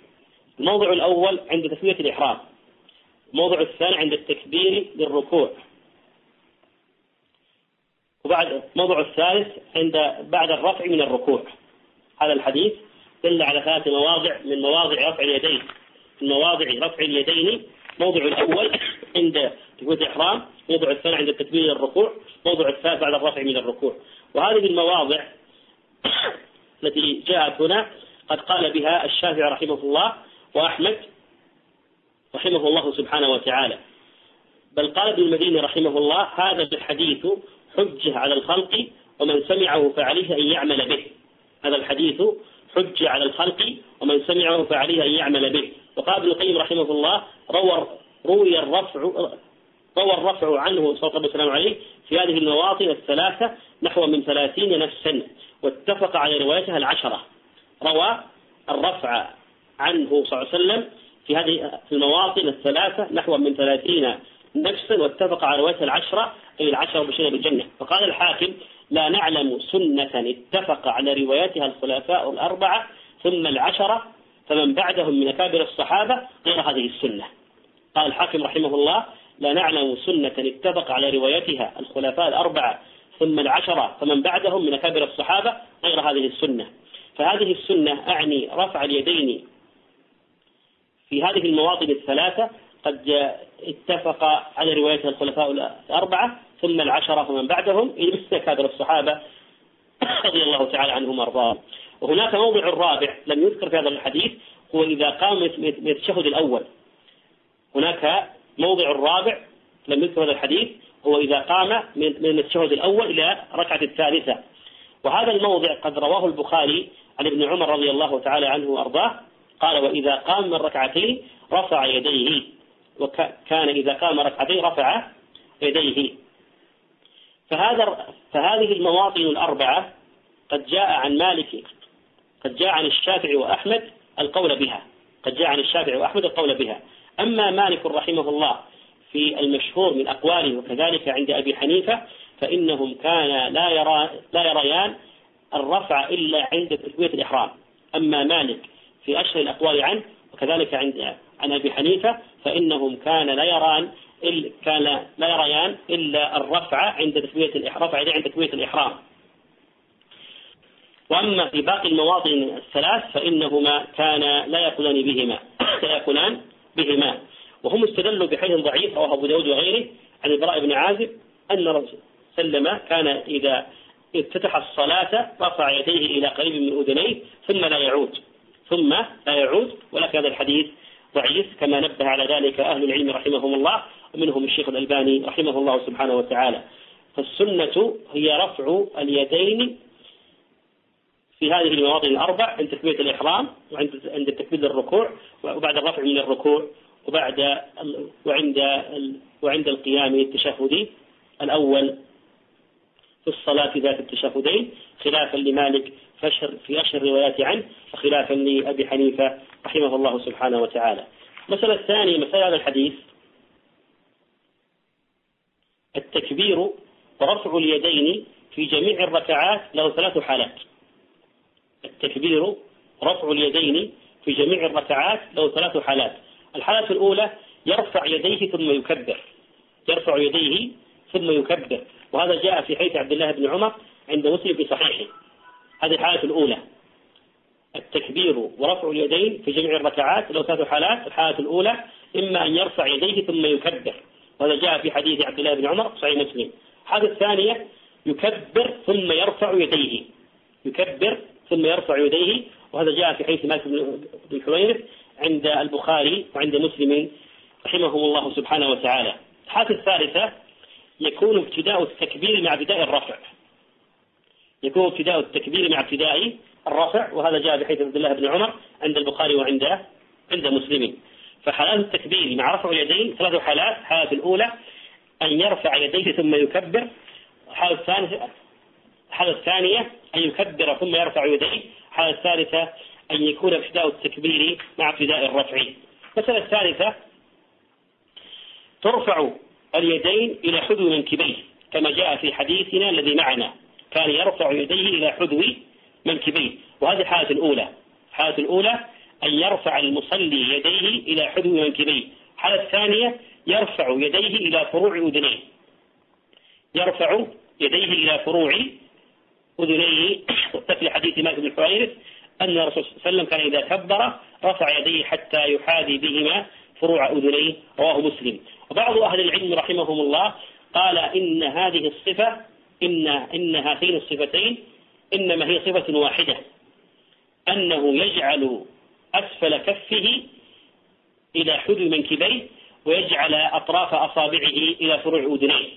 الموضع الأول عند تسمية الإحرام. الموضع الثاني عند التكبير للركوع. وبعد الموضع الثالث عند بعد الرفع من الركوع. هذا الحديث دل على ثلاث مواضع من مواضع رفع اليدين. من مواضع رفع اليدين موضع الأول عند تكبيرة الإحرام موضع الثاني عند التكبير للركوع موضع الثالث بعد الرفع من الركوع. وهذه المواضع <coughs> التي جاءت هنا. قد قال بها الشافعي رحمه الله وأحمد رحمه الله سبحانه وتعالى. بل قال ابن المديني رحمه الله هذا الحديث حجة على الخلق ومن سمعه فعليه أن يعمل به. هذا الحديث حجة على الخلق ومن سمعه فعليه أن يعمل به. وقال ابن القيم رحمه الله روى روي الرفع روى الرفع عنه صلى الله عليه عليه في هذه المواطن الثلاثة نحو من ثلاثين نفسا واتفق على روايتها العشرة. روى الرفع عنه صلى الله عليه وسلم في هذه المواطن الثلاثة نحو من ثلاثين نفسا واتفق على روايتها العشرة أي العشرة بشير بالجنة. فقال الحاكم لا نعلم سنة اتفق على روايتها الخلفاء الأربعة ثم العشرة فمن بعدهم من أكابر الصحابة غير هذه السنة. قال الحاكم رحمه الله لا نعلم سنة اتفق على روايتها الخلفاء الأربعة ثم العشرة فمن بعدهم من أكابر الصحابة غير هذه السنة. فهذه السنة أعني رفع اليدين في هذه المواطن الثلاثة قد اتفق على روايتها الخلفاء الأربعة ثم العشرة فمن بعدهم إلى أكابر الصحابة رضي الله تعالى عنهم وأرضاهم. وهناك موضع الرابع لم يذكر في هذا الحديث هو إذا قام من التشهد الأول. هناك موضع الرابع لم يذكر هذا الحديث هو إذا قام من التشهد الأول إلى ركعة الثالثة. وهذا الموضع قد رواه البخاري عن ابن عمر رضي الله تعالى عنه وأرضاه قال وإذا قام من ركعتين رفع يديه وكان إذا قام ركعتين رفع يديه. فهذا فهذه المواطن الأربعة قد جاء عن مالك قد جاء عن الشافعي وأحمد القول بها قد جاء عن الشافعي وأحمد القول بها. أما مالك رحمه الله في المشهور من أقواله وكذلك عند أبي حنيفة فإنهم كان لا يرى لا يريان الرفع إلا عند تكبيرة الإحرام. أما مالك في أشهر الأقوال عنه وكذلك عند عن أبي حنيفة فإنهم كان لا يران كان لا يريان إلا الرفع عند تكبيرة الإحرام رفع عند تكبيرة الإحرام. وأما في باقي المواطن الثلاث فإنهما كان لا يقولان بهما. <coughs> لا يقولان بهما. وهم استدلوا بحديث ضعيف رواه أبو داود وغيره عن البراء بن عازب أن رسول سلم كان إذا افتتح الصلاة رفع يديه إلى قريب من أذنيه ثم لا يعود. ثم لا يعود. ولكن هذا الحديث ضعيف كما نبه على ذلك أهل العلم رحمهم الله ومنهم الشيخ الألباني رحمه الله سبحانه وتعالى. فالسنة هي رفع اليدين في هذه المواطن الأربع عند تكبيرة الإحرام وعند عند تكبير الركوع وبعد الرفع من الركوع وبعد وعند وعند القيام التشهدي الأول في الصلاة ذات التشهدين خلافا لمالك في أشهر الروايات عنه وخلافا لأبي حنيفة رحمه الله سبحانه وتعالى. المسألة الثانية مسألة هذا الحديث. التكبير ورفع اليدين في جميع الركعات له ثلاث حالات. التكبير رفع اليدين في جميع الركعات له ثلاث حالات. الحالة الأولى يرفع يديه ثم يكبر. يرفع يديه ثم يكبر. وهذا جاء في حيث عبد الله بن عمر عند مسلم في صحيحه. هذه الحالة الأولى. التكبير ورفع اليدين في جميع الركعات له ثلاث حالات. الحالة الأولى إما أن يرفع يديه ثم يكبر. وهذا جاء في حديث عبد الله بن عمر صحيح مسلم. الحالة الثانية يكبر ثم يرفع يديه. يكبر ثم يرفع يديه وهذا جاء في حديث مالك بن حويرث عند البخاري وعند مسلم رحمهم الله سبحانه وتعالى. الحالة الثالثة يكون ابتداء التكبير مع ابتداء الرفع. يكون ابتداء التكبير مع ابتداء الرفع وهذا جاء بحيث عبد الله بن عمر عند البخاري وعند عند مسلم. فحالات التكبير مع رفع اليدين ثلاث حالات. الحالة الأولى أن يرفع يديه ثم يكبر. الحالة الثانية الحالة الثانية أن يكبر ثم يرفع يديه. الحالة الثالثة أن يكون ابتداء التكبير مع ابتداء الرفع. المسألة الثالثة ترفع اليدين إلى حذو منكبيه كما جاء في حديثنا الذي معنا. كان يرفع يديه إلى حذو منكبيه وهذه الحالة الأولى. الحالة الأولى أن يرفع المصلي يديه إلى حذو منكبيه الحالة الثانية يرفع يديه إلى فروع أذنيه. يرفع يديه إلى فروع أذنيه وفي حديث مالك بن حويرث أن الرسول صلى الله عليه وسلم كان إذا كبر رفع يديه حتى يحاذي بهما فروع أذنيه. رواه مسلم. وبعض أهل العلم رحمهم الله قال إن هذه الصفة إن إن هاتين الصفتين إنما هي صفة واحدة. أنه يجعل أسفل كفه إلى حذو منكبيه ويجعل أطراف أصابعه إلى فروع أذنيه.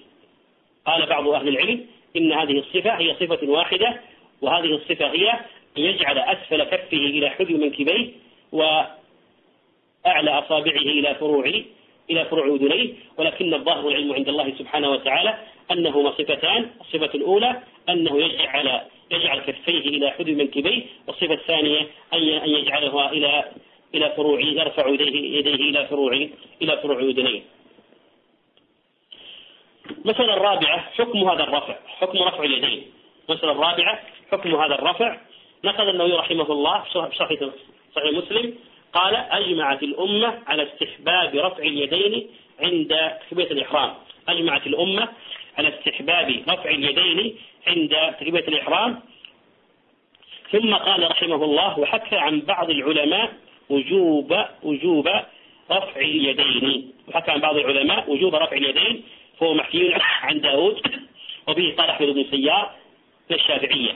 قال بعض أهل العلم إن هذه الصفة هي صفة واحدة وهذه الصفة هي أن يجعل أسفل كفه إلى حذو منكبيه وأعلى أصابعه إلى فروع إلى فروع أذنيه. ولكن الظاهر العلم عند الله سبحانه وتعالى أنهما صفتان الصفة الأولى أنه يجعل يجعل كفيه إلى حذو منكبيه والصفة الثانية أن يجعلها إلى إلى فروع يرفع يديه يديه إلى فروع إلى فروع أذنيه. المسألة الرابعة حكم هذا الرفع حكم رفع اليدين. المسألة الرابعة حكم هذا الرفع. نقل النووي رحمه الله صحيح صحيح مسلم قال أجمعت الأمة على استحباب رفع اليدين عند تكبيرة الإحرام. أجمعت الأمة على استحباب رفع اليدين عند تكبيرة الإحرام. ثم قال رحمه الله وحكى عن بعض العلماء وجوب وجوب رفع اليدين. وحكى عن بعض العلماء وجوب رفع اليدين فهو محكي <coughs> عن داود وبه قال أحمد بن سيار الشافعية.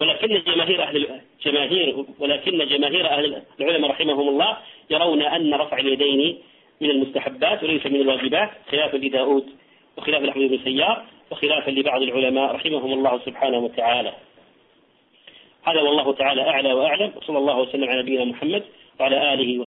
ولكن جماهير أهل جماهير ولكن جماهير أهل العلماء رحمهم الله يرون أن رفع اليدين من المستحبات وليس من الواجبات خلافا لداود وخلافا لأحمد بن سيار وخلافا لبعض العلماء رحمهم الله سبحانه وتعالى. هذا والله تعالى أعلى وأعلم وصلى الله وسلم على نبينا محمد وعلى آله